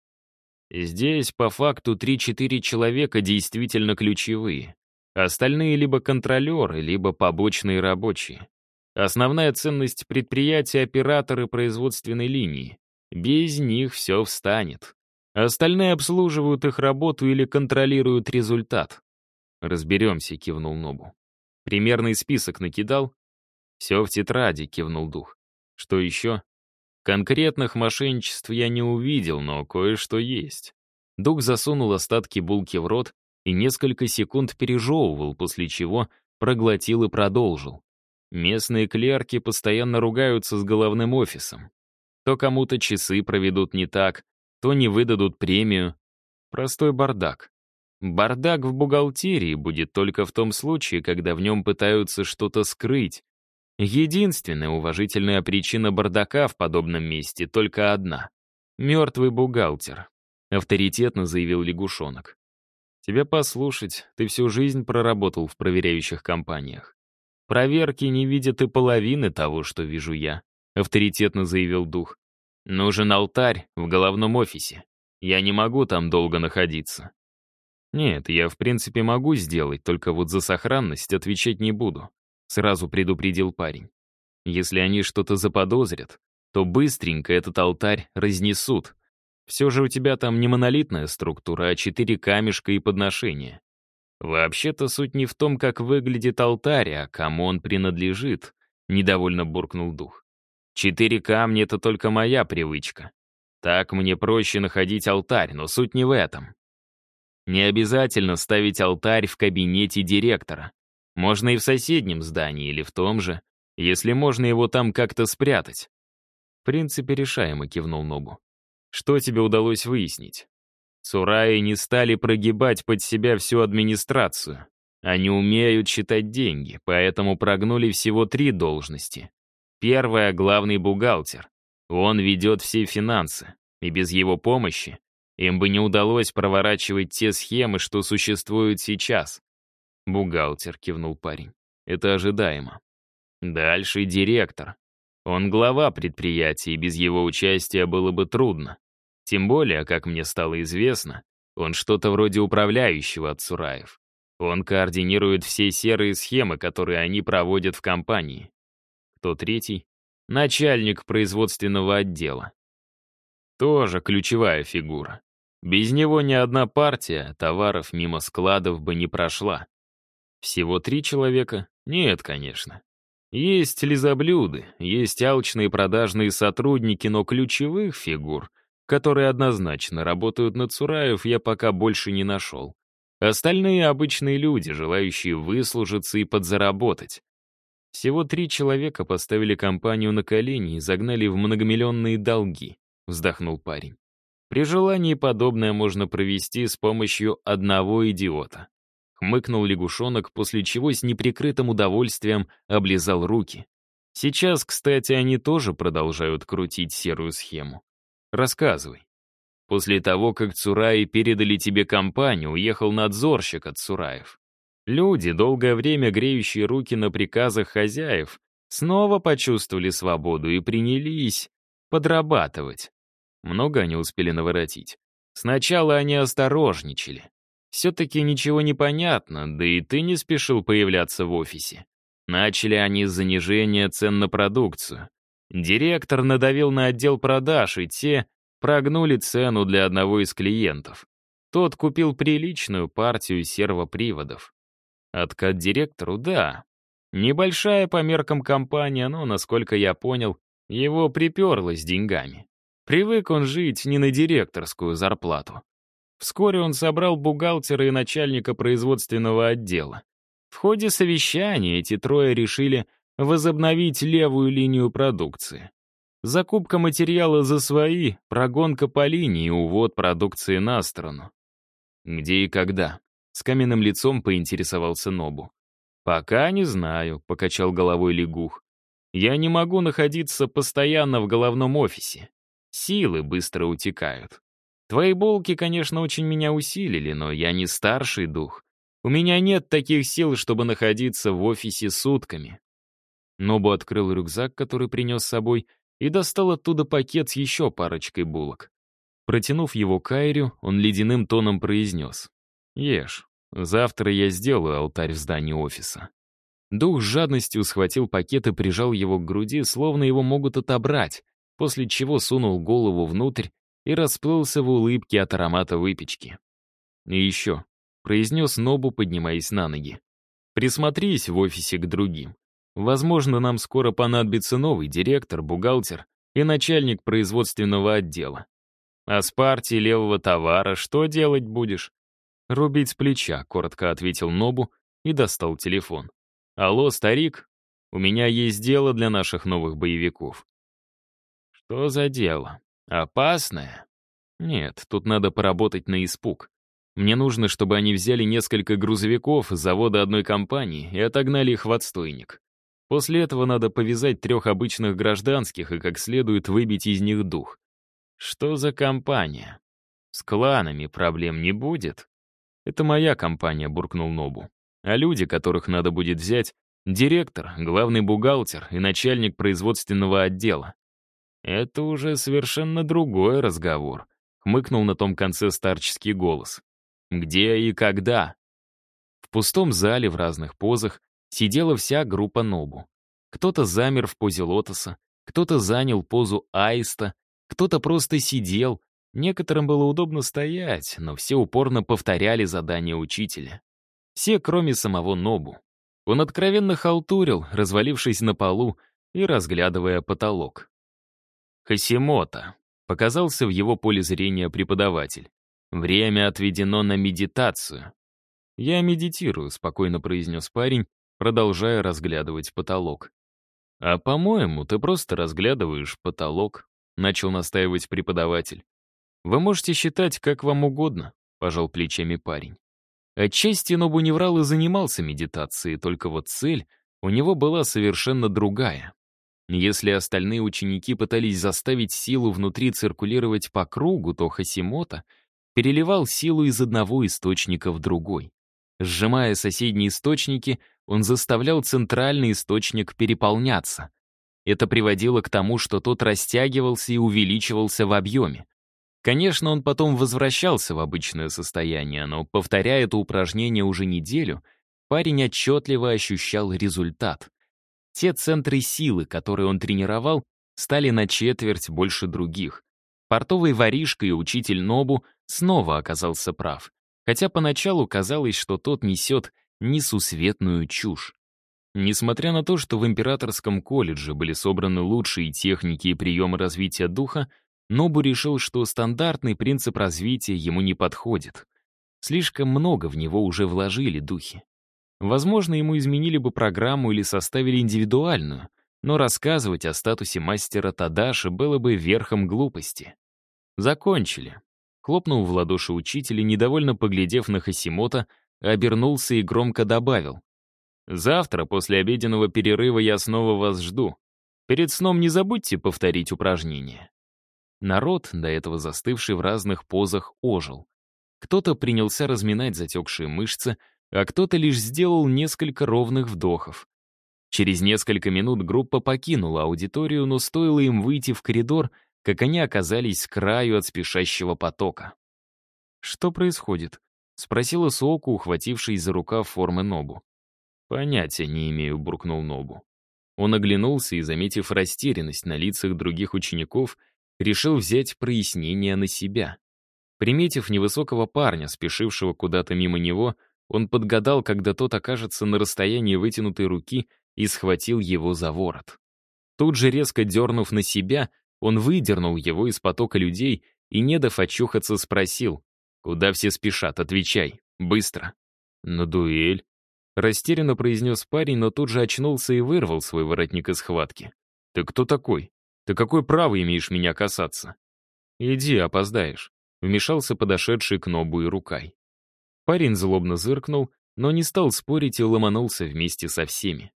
Здесь, по факту, 3-4 человека действительно ключевые. Остальные либо контролеры, либо побочные рабочие. Основная ценность предприятия — операторы производственной линии. Без них все встанет. Остальные обслуживают их работу или контролируют результат. «Разберемся», — кивнул Нобу. «Примерный список накидал?» «Все в тетради», — кивнул дух. «Что еще?» «Конкретных мошенничеств я не увидел, но кое-что есть». Дух засунул остатки булки в рот и несколько секунд пережевывал, после чего проглотил и продолжил. Местные клерки постоянно ругаются с головным офисом. То кому-то часы проведут не так, то не выдадут премию. Простой бардак. Бардак в бухгалтерии будет только в том случае, когда в нем пытаются что-то скрыть. Единственная уважительная причина бардака в подобном месте только одна. Мертвый бухгалтер. Авторитетно заявил лягушонок. Тебя послушать, ты всю жизнь проработал в проверяющих компаниях. Проверки не видят и половины того, что вижу я, авторитетно заявил дух. Нужен алтарь в головном офисе. Я не могу там долго находиться. «Нет, я в принципе могу сделать, только вот за сохранность отвечать не буду», — сразу предупредил парень. «Если они что-то заподозрят, то быстренько этот алтарь разнесут. Все же у тебя там не монолитная структура, а четыре камешка и подношения. Вообще-то суть не в том, как выглядит алтарь, а кому он принадлежит», — недовольно буркнул дух. «Четыре камня — это только моя привычка. Так мне проще находить алтарь, но суть не в этом. Не обязательно ставить алтарь в кабинете директора. Можно и в соседнем здании или в том же, если можно его там как-то спрятать. В принципе, решаемо, кивнул Нобу. Что тебе удалось выяснить? Цураи не стали прогибать под себя всю администрацию. Они умеют считать деньги, поэтому прогнули всего три должности. Первая — главный бухгалтер. Он ведет все финансы, и без его помощи им бы не удалось проворачивать те схемы, что существуют сейчас. Бухгалтер, кивнул парень. Это ожидаемо. Дальше директор. Он глава предприятия, и без его участия было бы трудно. Тем более, как мне стало известно, он что-то вроде управляющего от Сураев. Он координирует все серые схемы, которые они проводят в компании. Кто третий? Начальник производственного отдела. Тоже ключевая фигура. Без него ни одна партия товаров мимо складов бы не прошла. Всего три человека? Нет, конечно. Есть лизоблюды, есть алчные продажные сотрудники, но ключевых фигур, которые однозначно работают на Цураев, я пока больше не нашел. Остальные обычные люди, желающие выслужиться и подзаработать. Всего три человека поставили компанию на колени и загнали в многомиллионные долги, вздохнул парень. При желании подобное можно провести с помощью одного идиота. Хмыкнул лягушонок, после чего с неприкрытым удовольствием облизал руки. Сейчас, кстати, они тоже продолжают крутить серую схему. Рассказывай. После того, как Цураи передали тебе компанию, уехал надзорщик от Цураев. Люди, долгое время греющие руки на приказах хозяев, снова почувствовали свободу и принялись подрабатывать. Много они успели наворотить. Сначала они осторожничали. Все-таки ничего не понятно, да и ты не спешил появляться в офисе. Начали они с занижения цен на продукцию. Директор надавил на отдел продаж, и те прогнули цену для одного из клиентов. Тот купил приличную партию сервоприводов. Откат директору — да. Небольшая по меркам компания, но, насколько я понял, его приперло с деньгами. Привык он жить не на директорскую зарплату. Вскоре он собрал бухгалтера и начальника производственного отдела. В ходе совещания эти трое решили возобновить левую линию продукции. Закупка материала за свои, прогонка по линии, увод продукции на сторону. Где и когда? С каменным лицом поинтересовался Нобу. «Пока не знаю», — покачал головой лягух. «Я не могу находиться постоянно в головном офисе. Силы быстро утекают. Твои булки, конечно, очень меня усилили, но я не старший дух. У меня нет таких сил, чтобы находиться в офисе сутками». Нобу открыл рюкзак, который принес с собой, и достал оттуда пакет с еще парочкой булок. Протянув его Кайрю, он ледяным тоном произнес. «Ешь, Завтра я сделаю алтарь в здании офиса. Дух с жадностью схватил пакет и прижал его к груди, словно его могут отобрать, после чего сунул голову внутрь и расплылся в улыбке от аромата выпечки. «И еще», — произнес Нобу, поднимаясь на ноги, «присмотрись в офисе к другим. Возможно, нам скоро понадобится новый директор, бухгалтер и начальник производственного отдела. А с партией левого товара что делать будешь?» «Рубить с плеча», — коротко ответил Нобу и достал телефон. «Алло, старик, у меня есть дело для наших новых боевиков». «Что за дело? Опасное?» «Нет, тут надо поработать на испуг. Мне нужно, чтобы они взяли несколько грузовиков с завода одной компании и отогнали их в отстойник. После этого надо повязать трех обычных гражданских и как следует выбить из них дух. Что за компания? С кланами проблем не будет? Это моя компания, буркнул Нобу а люди, которых надо будет взять, директор, главный бухгалтер и начальник производственного отдела. Это уже совершенно другой разговор, хмыкнул на том конце старческий голос. Где и когда? В пустом зале в разных позах сидела вся группа Нобу. Кто-то замер в позе лотоса, кто-то занял позу аиста, кто-то просто сидел, некоторым было удобно стоять, но все упорно повторяли задание учителя. Все, кроме самого Нобу. Он откровенно халтурил, развалившись на полу и разглядывая потолок. Хасимота. Показался в его поле зрения преподаватель. Время отведено на медитацию. «Я медитирую», — спокойно произнес парень, продолжая разглядывать потолок. «А, по-моему, ты просто разглядываешь потолок», — начал настаивать преподаватель. «Вы можете считать, как вам угодно», — пожал плечами парень. Отчасти Нобу не врал и занимался медитацией, только вот цель у него была совершенно другая. Если остальные ученики пытались заставить силу внутри циркулировать по кругу, то Хасимота переливал силу из одного источника в другой. Сжимая соседние источники, он заставлял центральный источник переполняться. Это приводило к тому, что тот растягивался и увеличивался в объеме. Конечно, он потом возвращался в обычное состояние, но, повторяя это упражнение уже неделю, парень отчетливо ощущал результат. Те центры силы, которые он тренировал, стали на четверть больше других. Портовый воришка и учитель Нобу снова оказался прав, хотя поначалу казалось, что тот несет несусветную чушь. Несмотря на то, что в императорском колледже были собраны лучшие техники и приемы развития духа, Нобу решил, что стандартный принцип развития ему не подходит. Слишком много в него уже вложили духи. Возможно, ему изменили бы программу или составили индивидуальную, но рассказывать о статусе мастера Тадаши было бы верхом глупости. Закончили. Хлопнул в ладоши учитель недовольно поглядев на Хасимота, обернулся и громко добавил. «Завтра, после обеденного перерыва, я снова вас жду. Перед сном не забудьте повторить упражнение». Народ, до этого застывший в разных позах, ожил. Кто-то принялся разминать затекшие мышцы, а кто-то лишь сделал несколько ровных вдохов. Через несколько минут группа покинула аудиторию, но стоило им выйти в коридор, как они оказались с краю от спешащего потока. «Что происходит?» — спросила Суоку, ухватившись за рукав формы Нобу. «Понятия не имею», — буркнул Нобу. Он оглянулся и, заметив растерянность на лицах других учеников, решил взять прояснение на себя. Приметив невысокого парня, спешившего куда-то мимо него, он подгадал, когда тот окажется на расстоянии вытянутой руки и схватил его за ворот. Тут же, резко дернув на себя, он выдернул его из потока людей и, не дав очухаться, спросил, «Куда все спешат? Отвечай. Быстро». «На дуэль», — растерянно произнес парень, но тут же очнулся и вырвал свой воротник из схватки. «Ты кто такой?» Ты какое право имеешь меня касаться? Иди, опоздаешь. Вмешался подошедший к Нобу и рукой. Парень злобно зыркнул, но не стал спорить и ломанулся вместе со всеми.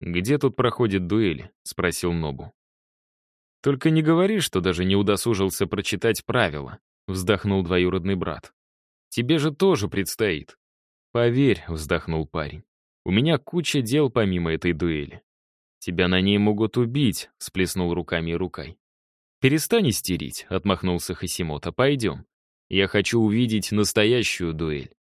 «Где тут проходит дуэль?» — спросил Нобу. «Только не говори, что даже не удосужился прочитать правила», — вздохнул двоюродный брат. «Тебе же тоже предстоит». «Поверь», — вздохнул парень, — «у меня куча дел помимо этой дуэли. «Тебя на ней могут убить», — сплеснул руками рукой. «Перестань истерить», — отмахнулся Хасимота. «Пойдем. Я хочу увидеть настоящую дуэль».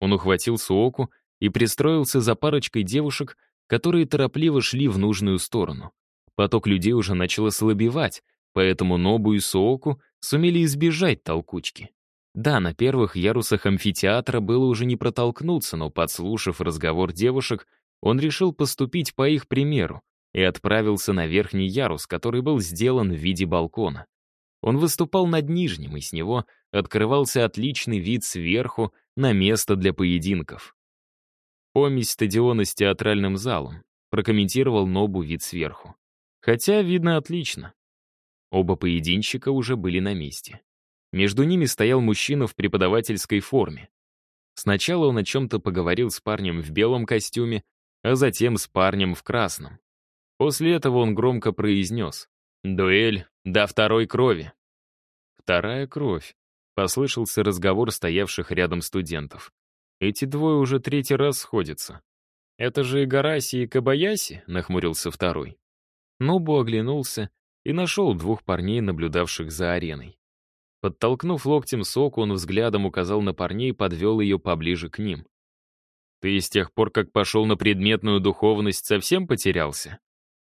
Он ухватил Суоку и пристроился за парочкой девушек, которые торопливо шли в нужную сторону. Поток людей уже начал ослабевать, поэтому Нобу и Суоку сумели избежать толкучки. Да, на первых ярусах амфитеатра было уже не протолкнуться, но, подслушав разговор девушек, он решил поступить по их примеру и отправился на верхний ярус, который был сделан в виде балкона. Он выступал над нижним, и с него открывался отличный вид сверху на место для поединков. Помесь стадиона с театральным залом, прокомментировал Нобу вид сверху. Хотя видно отлично. Оба поединщика уже были на месте. Между ними стоял мужчина в преподавательской форме. Сначала он о чем-то поговорил с парнем в белом костюме, а затем с парнем в красном. После этого он громко произнес «Дуэль до второй крови». «Вторая кровь», — послышался разговор стоявших рядом студентов. «Эти двое уже третий раз сходятся». «Это же Игараси и Кабаяси?» — нахмурился второй. Нобу оглянулся и нашел двух парней, наблюдавших за ареной. Подтолкнув локтем соку, он взглядом указал на парней и подвел ее поближе к ним. «Ты с тех пор, как пошел на предметную духовность, совсем потерялся?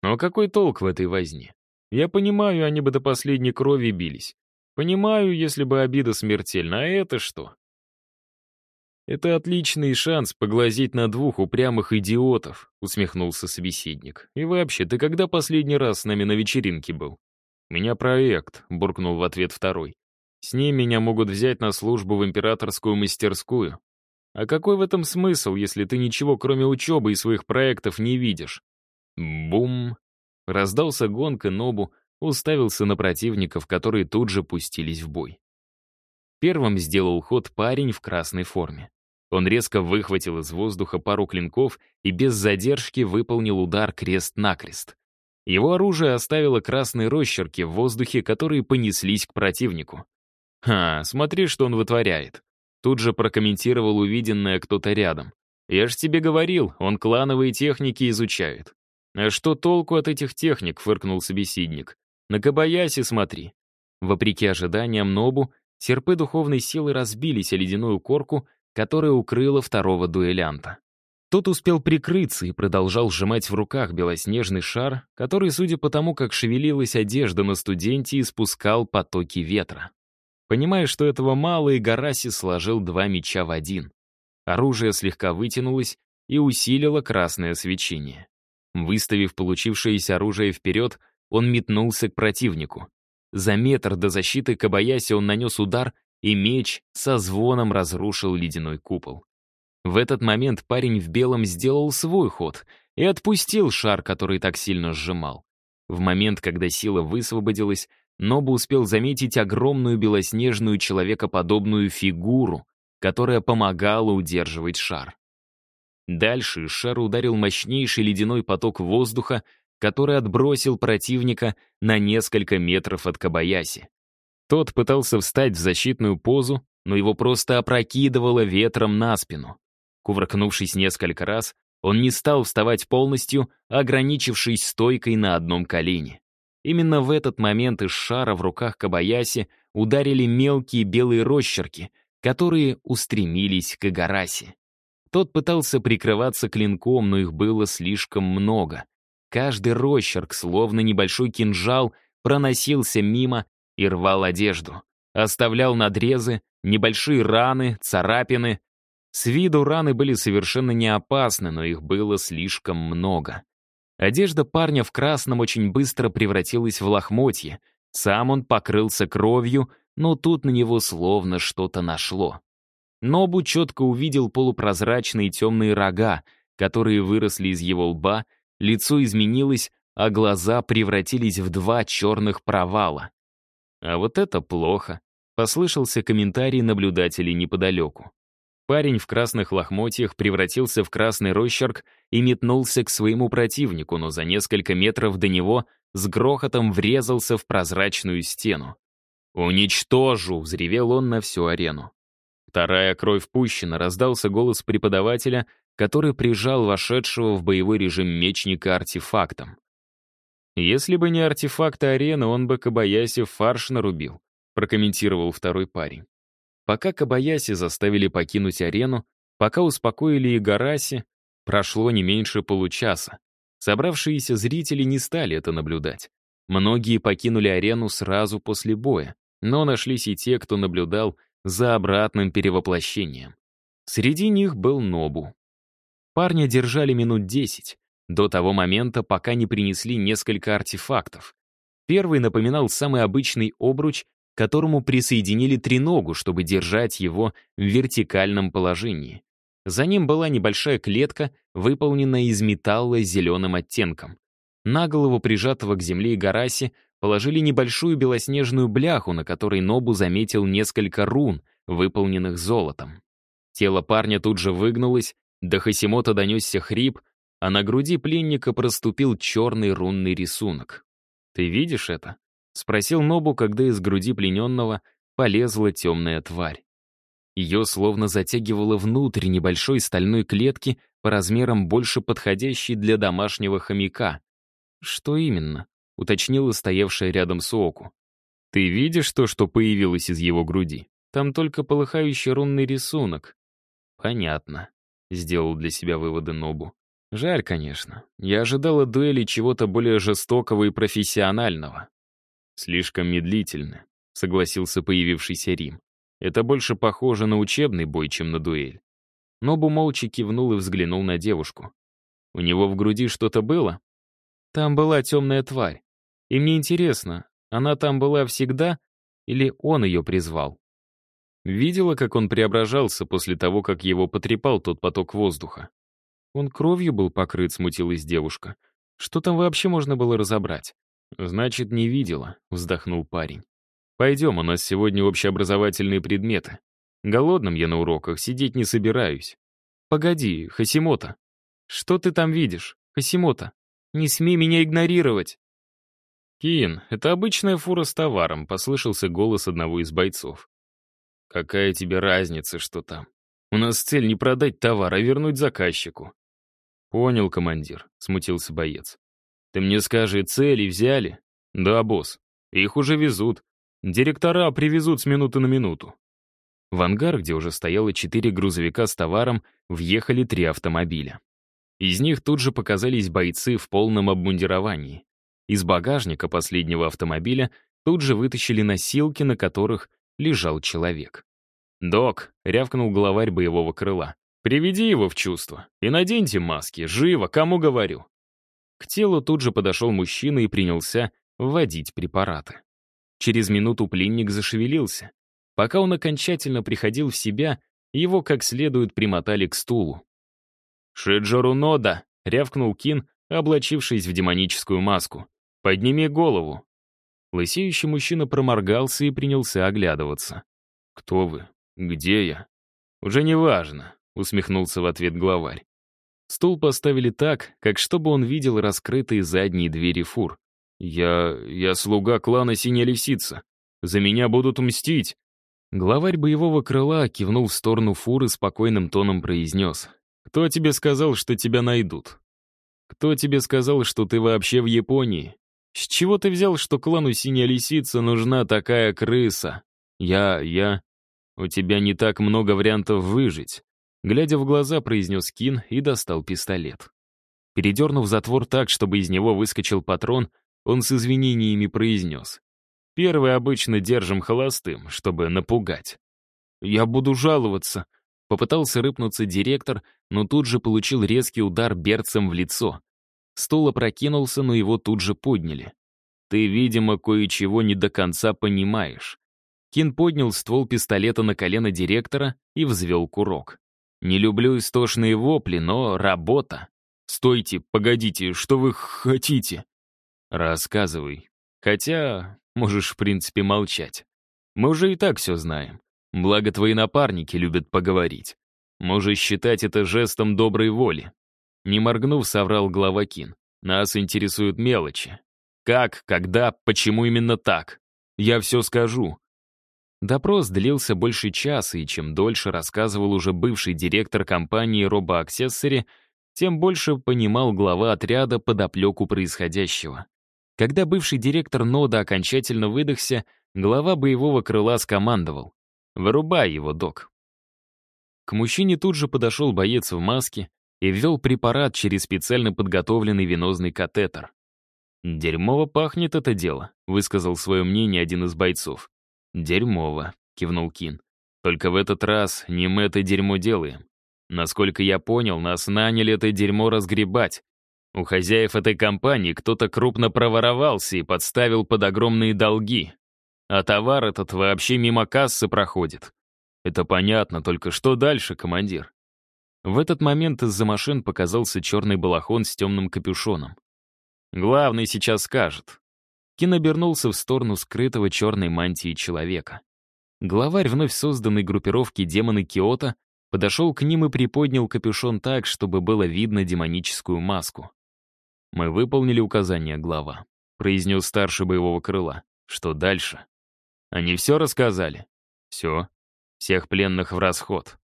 Но какой толк в этой возне? Я понимаю, они бы до последней крови бились. Понимаю, если бы обида смертельна, а это что? «Это отличный шанс поглазеть на двух упрямых идиотов», — усмехнулся собеседник. «И вообще, ты когда последний раз с нами на вечеринке был?» «У меня проект», — буркнул в ответ второй. С ней меня могут взять на службу в императорскую мастерскую. А какой в этом смысл, если ты ничего, кроме учебы и своих проектов, не видишь? Бум! Раздался гонг, и Нобу уставился на противников, которые тут же пустились в бой. Первым сделал ход парень в красной форме. Он резко выхватил из воздуха пару клинков и без задержки выполнил удар крест-накрест. Его оружие оставило красные росчерки в воздухе, которые понеслись к противнику. «Ха, смотри, что он вытворяет». Тут же прокомментировал увиденное кто-то рядом. «Я ж тебе говорил, он клановые техники изучает». «А что толку от этих техник?» — фыркнул собеседник. «На Кабаясе смотри». Вопреки ожиданиям Нобу, серпы духовной силы разбились о ледяную корку, которая укрыла второго дуэлянта. Тот успел прикрыться и продолжал сжимать в руках белоснежный шар, который, судя по тому, как шевелилась одежда на студенте, испускал потоки ветра. Понимая, что этого мало, Игараси сложил два меча в один. Оружие слегка вытянулось и усилило красное свечение. Выставив получившееся оружие вперед, он метнулся к противнику. За метр до защиты Кабаяси он нанес удар, и меч со звоном разрушил ледяной купол. В этот момент парень в белом сделал свой ход и отпустил шар, который так сильно сжимал. В момент, когда сила высвободилась, Нобу успел заметить огромную белоснежную человекоподобную фигуру, которая помогала удерживать шар. Дальше шар ударил мощнейший ледяной поток воздуха, который отбросил противника на несколько метров от Кабаяси. Тот пытался встать в защитную позу, но его просто опрокидывало ветром на спину. Кувыркнувшись несколько раз, он не стал вставать полностью, ограничившись стойкой на одном колене. Именно в этот момент из шара в руках Кабаяси ударили мелкие белые росчерки, которые устремились к Игараси. Тот пытался прикрываться клинком, но их было слишком много. Каждый росчерк, словно небольшой кинжал, проносился мимо и рвал одежду. Оставлял надрезы, небольшие раны, царапины. С виду раны были совершенно не опасны, но их было слишком много. Одежда парня в красном очень быстро превратилась в лохмотье. Сам он покрылся кровью, но тут на него словно что-то нашло. Нобу четко увидел полупрозрачные темные рога, которые выросли из его лба, лицо изменилось, а глаза превратились в два черных провала. А вот это плохо, послышался комментарий наблюдателей неподалеку. Парень в красных лохмотьях превратился в красный росчерк и метнулся к своему противнику, но за несколько метров до него с грохотом врезался в прозрачную стену. «Уничтожу!» — взревел он на всю арену. Вторая кровь пущена, раздался голос преподавателя, который прижал вошедшего в боевой режим мечника артефактом. «Если бы не артефакты арены, он бы Кабаяси фарш нарубил», прокомментировал второй парень. Пока Кабаяси заставили покинуть арену, Пока успокоили Игараси, прошло не меньше получаса. Собравшиеся зрители не стали это наблюдать. Многие покинули арену сразу после боя, но нашлись и те, кто наблюдал за обратным перевоплощением. Среди них был Нобу. Парня держали минут десять, до того момента, пока не принесли несколько артефактов. Первый напоминал самый обычный обруч, к которому присоединили треногу, чтобы держать его в вертикальном положении. За ним была небольшая клетка, выполненная из металла с зеленым оттенком. На голову прижатого к земле Гараси положили небольшую белоснежную бляху, на которой Нобу заметил несколько рун, выполненных золотом. Тело парня тут же выгнулось, до Хасимота донесся хрип, а на груди пленника проступил черный рунный рисунок. «Ты видишь это?» — спросил Нобу, когда из груди плененного полезла темная тварь. Ее словно затягивало внутрь небольшой стальной клетки по размерам больше подходящей для домашнего хомяка. «Что именно?» — уточнила стоявшая рядом Суоку. «Ты видишь то, что появилось из его груди? Там только полыхающий рунный рисунок». «Понятно», — сделал для себя выводы Нобу. «Жаль, конечно. Я ожидал от дуэли чего-то более жестокого и профессионального». «Слишком медлительно», — согласился появившийся Рим. Это больше похоже на учебный бой, чем на дуэль. Нобу молча кивнул и взглянул на девушку. У него в груди что-то было? Там была темная тварь. И мне интересно, она там была всегда или он ее призвал? Видела, как он преображался после того, как его потрепал тот поток воздуха. Он кровью был покрыт, смутилась девушка. Что там вообще можно было разобрать? Значит, не видела, вздохнул парень. Пойдем, у нас сегодня общеобразовательные предметы. Голодным я на уроках, сидеть не собираюсь. Погоди, Хасимота. Что ты там видишь, Хасимота? Не смей меня игнорировать. Кин, это обычная фура с товаром, послышался голос одного из бойцов. Какая тебе разница, что там? У нас цель не продать товар, а вернуть заказчику. Понял, командир, смутился боец. Ты мне скажи, цели взяли? Да, босс. Их уже везут. Директора привезут с минуты на минуту. В ангар, где уже стояло четыре грузовика с товаром, въехали три автомобиля. Из них тут же показались бойцы в полном обмундировании. Из багажника последнего автомобиля тут же вытащили носилки, на которых лежал человек. «Док», — рявкнул главарь боевого крыла, — «приведи его в чувство и наденьте маски, живо, кому говорю». К телу тут же подошел мужчина и принялся вводить препараты. Через минуту пленник зашевелился. Пока он окончательно приходил в себя, его как следует примотали к стулу. «Шиджору Нода!» — рявкнул Кин, облачившись в демоническую маску. «Подними голову!» Лысеющий мужчина проморгался и принялся оглядываться. «Кто вы? Где я?» «Уже не важно», — усмехнулся в ответ главарь. Стул поставили так, как чтобы он видел раскрытые задние двери фур. «Я... я слуга клана Синяя Лисица. За меня будут мстить». Главарь боевого крыла кивнул в сторону фуры, спокойным тоном произнес. «Кто тебе сказал, что тебя найдут? Кто тебе сказал, что ты вообще в Японии? С чего ты взял, что клану Синяя Лисица нужна такая крыса? Я... я... У тебя не так много вариантов выжить». Глядя в глаза, произнес Кин и достал пистолет. Передернув затвор так, чтобы из него выскочил патрон, он с извинениями произнес. «Первый обычно держим холостым, чтобы напугать». «Я буду жаловаться», — попытался рыпнуться директор, но тут же получил резкий удар берцем в лицо. Стул опрокинулся, но его тут же подняли. «Ты, видимо, кое-чего не до конца понимаешь». Кин поднял ствол пистолета на колено директора и взвел курок. «Не люблю истошные вопли, но работа». «Стойте, погодите, что вы хотите?» «Рассказывай. Хотя, можешь, в принципе, молчать. Мы уже и так все знаем. Благо, твои напарники любят поговорить. Можешь считать это жестом доброй воли». Не моргнув, соврал глава Кин. «Нас интересуют мелочи. Как, когда, почему именно так? Я все скажу». Допрос длился больше часа, и чем дольше рассказывал уже бывший директор компании RoboAccessory, тем больше понимал глава отряда подоплеку происходящего. Когда бывший директор нода окончательно выдохся, глава боевого крыла скомандовал. «Вырубай его, док». К мужчине тут же подошел боец в маске и ввел препарат через специально подготовленный венозный катетер. «Дерьмово пахнет это дело», — высказал свое мнение один из бойцов. «Дерьмово», — кивнул Кин. «Только в этот раз не мы это дерьмо делаем. Насколько я понял, нас наняли это дерьмо разгребать. У хозяев этой компании кто-то крупно проворовался и подставил под огромные долги. А товар этот вообще мимо кассы проходит. Это понятно, только что дальше, командир?» В этот момент из-за машин показался черный балахон с темным капюшоном. Главный сейчас скажет. Кин обернулся в сторону скрытого черной мантии человека. Главарь вновь созданной группировки демоны Киота подошел к ним и приподнял капюшон так, чтобы было видно демоническую маску. «Мы выполнили указание глава», — произнес старший боевого крыла. «Что дальше?» «Они все рассказали?» «Все. Всех пленных в расход.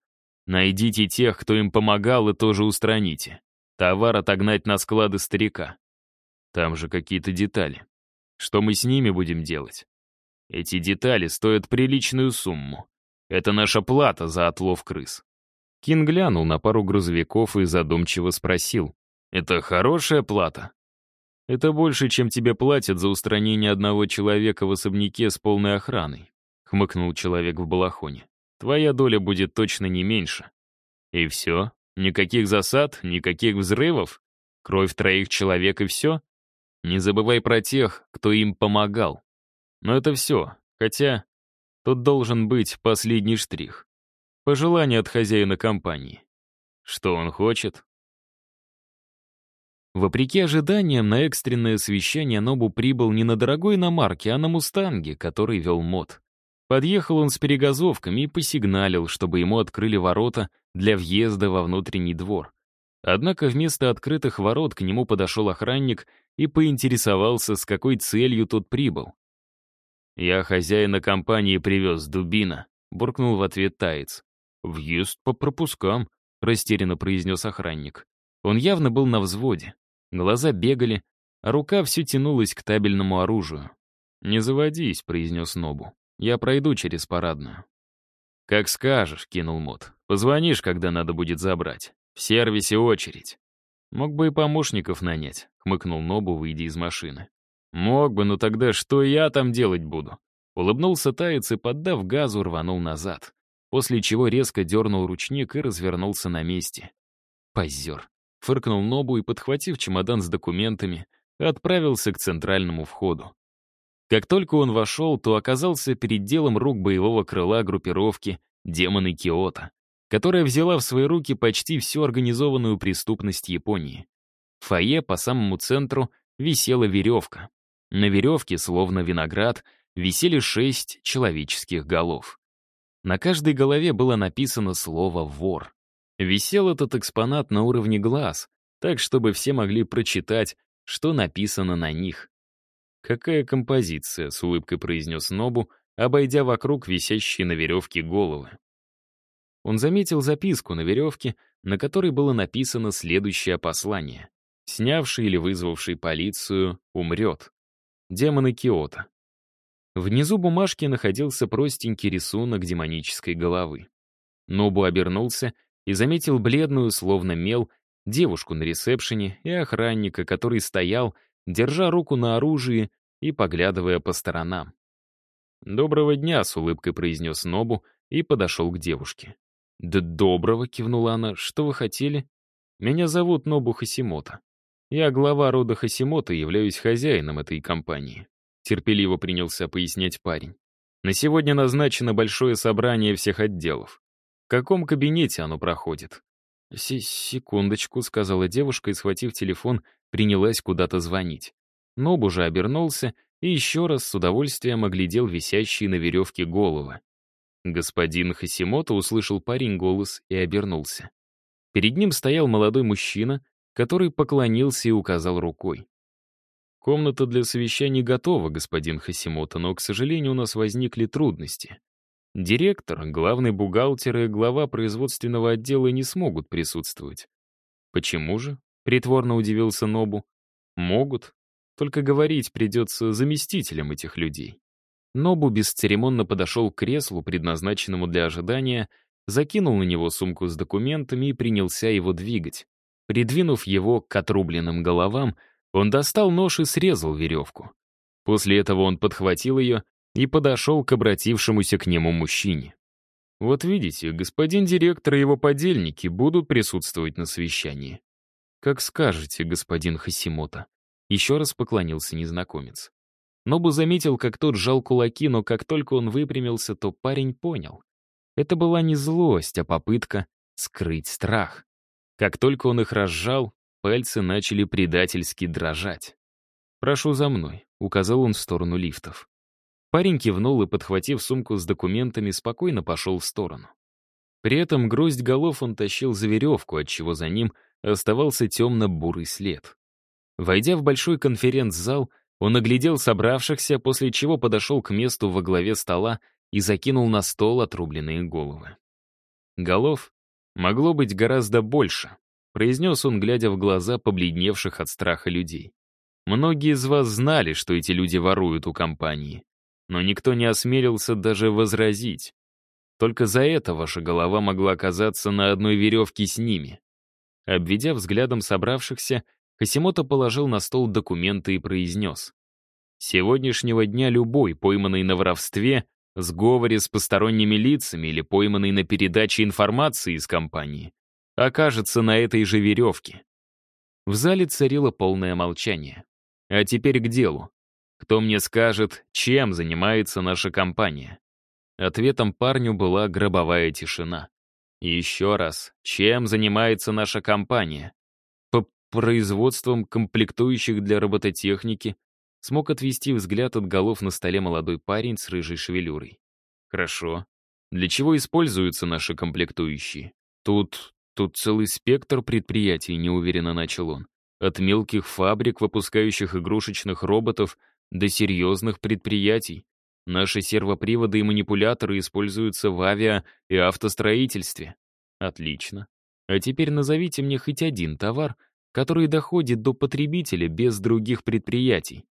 Найдите тех, кто им помогал, и тоже устраните. Товар отогнать на склады старика. Там же какие-то детали. Что мы с ними будем делать? Эти детали стоят приличную сумму. Это наша плата за отлов крыс. Кин глянул на пару грузовиков и задумчиво спросил. «Это хорошая плата?» «Это больше, чем тебе платят за устранение одного человека в особняке с полной охраной», — хмыкнул человек в балахоне. «Твоя доля будет точно не меньше». «И все? Никаких засад, никаких взрывов? Кровь троих человек и все?» Не забывай про тех, кто им помогал. Но это все, хотя тут должен быть последний штрих. Пожелание от хозяина компании. Что он хочет? Вопреки ожиданиям, на экстренное совещание Нобу прибыл не на дорогой иномарке, а на «Мустанге», который вел мод. Подъехал он с перегазовками и посигналил, чтобы ему открыли ворота для въезда во внутренний двор. Однако вместо открытых ворот к нему подошел охранник и поинтересовался, с какой целью тот прибыл. «Я хозяина компании привез, дубина», — буркнул в ответ таец. «Въезд по пропускам», — растерянно произнес охранник. Он явно был на взводе. Глаза бегали, а рука все тянулась к табельному оружию. «Не заводись», — произнес Нобу. «Я пройду через парадную». «Как скажешь», — кинул Мот. «Позвонишь, когда надо будет забрать». В сервисе очередь. Мог бы и помощников нанять, хмыкнул Нобу, выйдя из машины. Мог бы, но тогда что я там делать буду? Улыбнулся таец и, поддав газу, рванул назад, после чего резко дернул ручник и развернулся на месте. Позер. Фыркнул Нобу и, подхватив чемодан с документами, отправился к центральному входу. Как только он вошел, то оказался перед делом рук боевого крыла группировки «Демоны Киота», которая взяла в свои руки почти всю организованную преступность Японии. В фойе по самому центру висела веревка. На веревке, словно виноград, висели шесть человеческих голов. На каждой голове было написано слово «вор». Висел этот экспонат на уровне глаз, так, чтобы все могли прочитать, что написано на них. «Какая композиция», — с улыбкой произнес Нобу, обойдя вокруг висящие на веревке головы. Он заметил записку на веревке, на которой было написано следующее послание. «Снявший или вызвавший полицию умрет. Демоны Киота». Внизу бумажки находился простенький рисунок демонической головы. Нобу обернулся и заметил бледную, словно мел, девушку на ресепшене и охранника, который стоял, держа руку на оружии и поглядывая по сторонам. «Доброго дня», — с улыбкой произнес Нобу и подошел к девушке. «Да доброго», — кивнула она, — «что вы хотели?» «Меня зовут Нобу Хасимото. Я глава рода Хасимото и являюсь хозяином этой компании», — терпеливо принялся пояснять парень. «На сегодня назначено большое собрание всех отделов. В каком кабинете оно проходит?» «Секундочку», — сказала девушка и, схватив телефон, принялась куда-то звонить. Нобу же обернулся и еще раз с удовольствием оглядел висящие на веревке головы. Господин Хасимото услышал парень голос и обернулся. Перед ним стоял молодой мужчина, который поклонился и указал рукой. «Комната для совещаний готова, господин Хасимото, но, к сожалению, у нас возникли трудности. Директор, главный бухгалтер и глава производственного отдела не смогут присутствовать». «Почему же?» — притворно удивился Нобу. «Могут. Только говорить придется заместителям этих людей». Нобу бесцеремонно подошел к креслу, предназначенному для ожидания, закинул на него сумку с документами и принялся его двигать. Придвинув его к отрубленным головам, он достал нож и срезал веревку. После этого он подхватил ее и подошел к обратившемуся к нему мужчине. «Вот видите, господин директор и его подельники будут присутствовать на совещании». «Как скажете, господин Хасимота», — еще раз поклонился незнакомец. Нобу заметил, как тот сжал кулаки, но как только он выпрямился, то парень понял. Это была не злость, а попытка скрыть страх. Как только он их разжал, пальцы начали предательски дрожать. «Прошу за мной», — указал он в сторону лифтов. Парень кивнул и, подхватив сумку с документами, спокойно пошел в сторону. При этом гроздь голов он тащил за веревку, отчего за ним оставался темно-бурый след. Войдя в большой конференц-зал, он оглядел собравшихся, после чего подошел к месту во главе стола и закинул на стол отрубленные головы. Голов могло быть гораздо больше, произнес он, глядя в глаза побледневших от страха людей. Многие из вас знали, что эти люди воруют у компании но никто не осмелился даже возразить. Только за это ваша голова могла оказаться на одной веревке с ними. Обведя взглядом собравшихся, Хасимото положил на стол документы и произнес. сегодняшнего дня любой, пойманный на воровстве, сговоре с посторонними лицами или пойманный на передаче информации из компании, окажется на этой же веревке. В зале царило полное молчание. А теперь к делу. Кто мне скажет, чем занимается наша компания? Ответом парню была гробовая тишина. еще раз, чем занимается наша компания? По производством комплектующих для робототехники смог отвести взгляд от голов на столе молодой парень с рыжей шевелюрой. Хорошо. Для чего используются наши комплектующие? Тут... тут целый спектр предприятий, неуверенно начал он. От мелких фабрик, выпускающих игрушечных роботов, до серьезных предприятий. Наши сервоприводы и манипуляторы используются в авиа и автостроительстве. Отлично. А теперь назовите мне хоть один товар, который доходит до потребителя без других предприятий.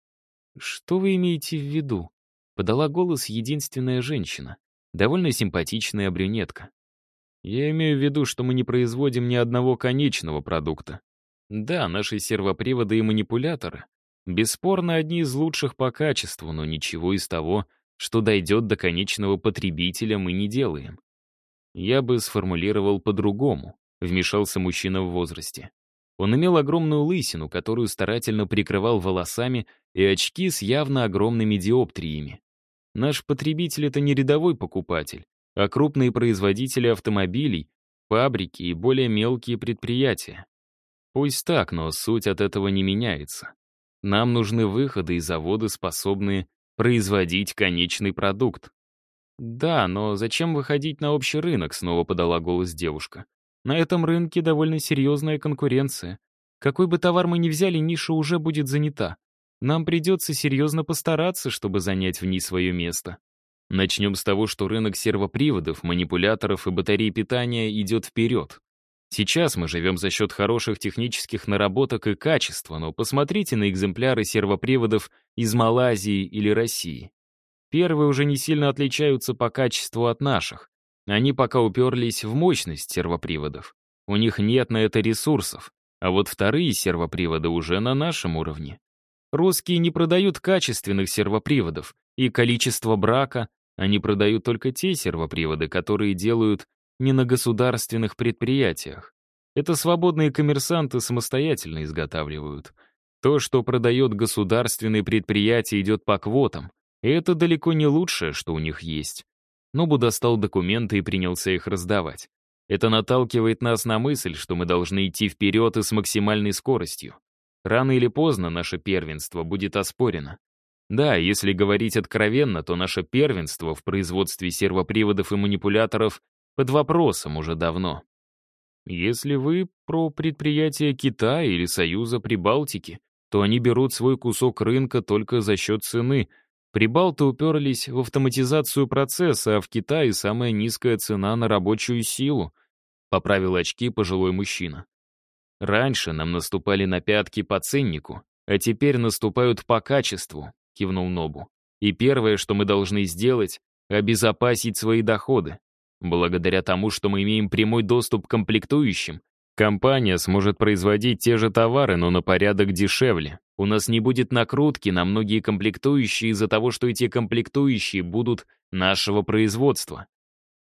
Что вы имеете в виду? Подала голос единственная женщина, довольно симпатичная брюнетка. Я имею в виду, что мы не производим ни одного конечного продукта. Да, наши сервоприводы и манипуляторы Бесспорно, одни из лучших по качеству, но ничего из того, что дойдет до конечного потребителя, мы не делаем. Я бы сформулировал по-другому, вмешался мужчина в возрасте. Он имел огромную лысину, которую старательно прикрывал волосами, и очки с явно огромными диоптриями. Наш потребитель — это не рядовой покупатель, а крупные производители автомобилей, фабрики и более мелкие предприятия. Пусть так, но суть от этого не меняется. Нам нужны выходы и заводы, способные производить конечный продукт. «Да, но зачем выходить на общий рынок?» — снова подала голос девушка. «На этом рынке довольно серьезная конкуренция. Какой бы товар мы ни взяли, ниша уже будет занята. Нам придется серьезно постараться, чтобы занять в ней свое место. Начнем с того, что рынок сервоприводов, манипуляторов и батарей питания идет вперед. Сейчас мы живем за счет хороших технических наработок и качества, но посмотрите на экземпляры сервоприводов из Малайзии или России. Первые уже не сильно отличаются по качеству от наших. Они пока уперлись в мощность сервоприводов. У них нет на это ресурсов, а вот вторые сервоприводы уже на нашем уровне. Русские не продают качественных сервоприводов, и количество брака они продают только те сервоприводы, которые делают не на государственных предприятиях. Это свободные коммерсанты самостоятельно изготавливают. То, что продает государственные предприятия, идет по квотам. И это далеко не лучшее, что у них есть. Нобу достал документы и принялся их раздавать. Это наталкивает нас на мысль, что мы должны идти вперед и с максимальной скоростью. Рано или поздно наше первенство будет оспорено. Да, если говорить откровенно, то наше первенство в производстве сервоприводов и манипуляторов под вопросом уже давно. Если вы про предприятия Китая или Союза Прибалтики, то они берут свой кусок рынка только за счет цены. Прибалты уперлись в автоматизацию процесса, а в Китае самая низкая цена на рабочую силу, поправил очки пожилой мужчина. Раньше нам наступали на пятки по ценнику, а теперь наступают по качеству, кивнул Нобу. И первое, что мы должны сделать, обезопасить свои доходы. Благодаря тому, что мы имеем прямой доступ к комплектующим, компания сможет производить те же товары, но на порядок дешевле. У нас не будет накрутки на многие комплектующие из-за того, что эти комплектующие будут нашего производства.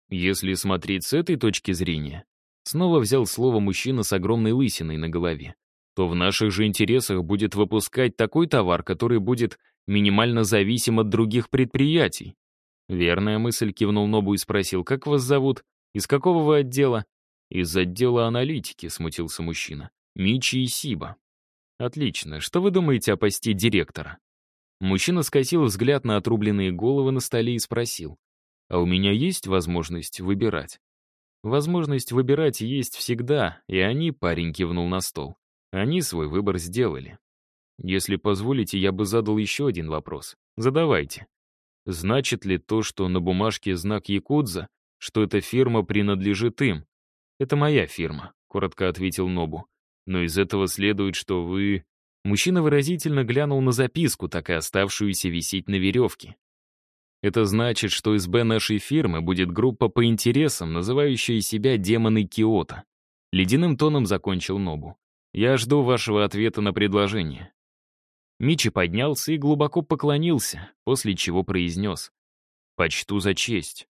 Если смотреть с этой точки зрения, снова взял слово мужчина с огромной лысиной на голове, то в наших же интересах будет выпускать такой товар, который будет минимально зависим от других предприятий. Верная мысль кивнул Нобу и спросил, как вас зовут? Из какого вы отдела? Из отдела аналитики, смутился мужчина. Мичи и Сиба. Отлично. Что вы думаете о посте директора? Мужчина скосил взгляд на отрубленные головы на столе и спросил. А у меня есть возможность выбирать? Возможность выбирать есть всегда, и они, парень кивнул на стол. Они свой выбор сделали. Если позволите, я бы задал еще один вопрос. Задавайте. Значит ли то, что на бумажке знак Якудза, что эта фирма принадлежит им? Это моя фирма, коротко ответил Нобу. Но из этого следует, что вы... Мужчина выразительно глянул на записку, так и оставшуюся висеть на веревке. Это значит, что из Б нашей фирмы будет группа по интересам, называющая себя «Демоны Киото». Ледяным тоном закончил Нобу. «Я жду вашего ответа на предложение. Мичи поднялся и глубоко поклонился, после чего произнес. «Почту за честь.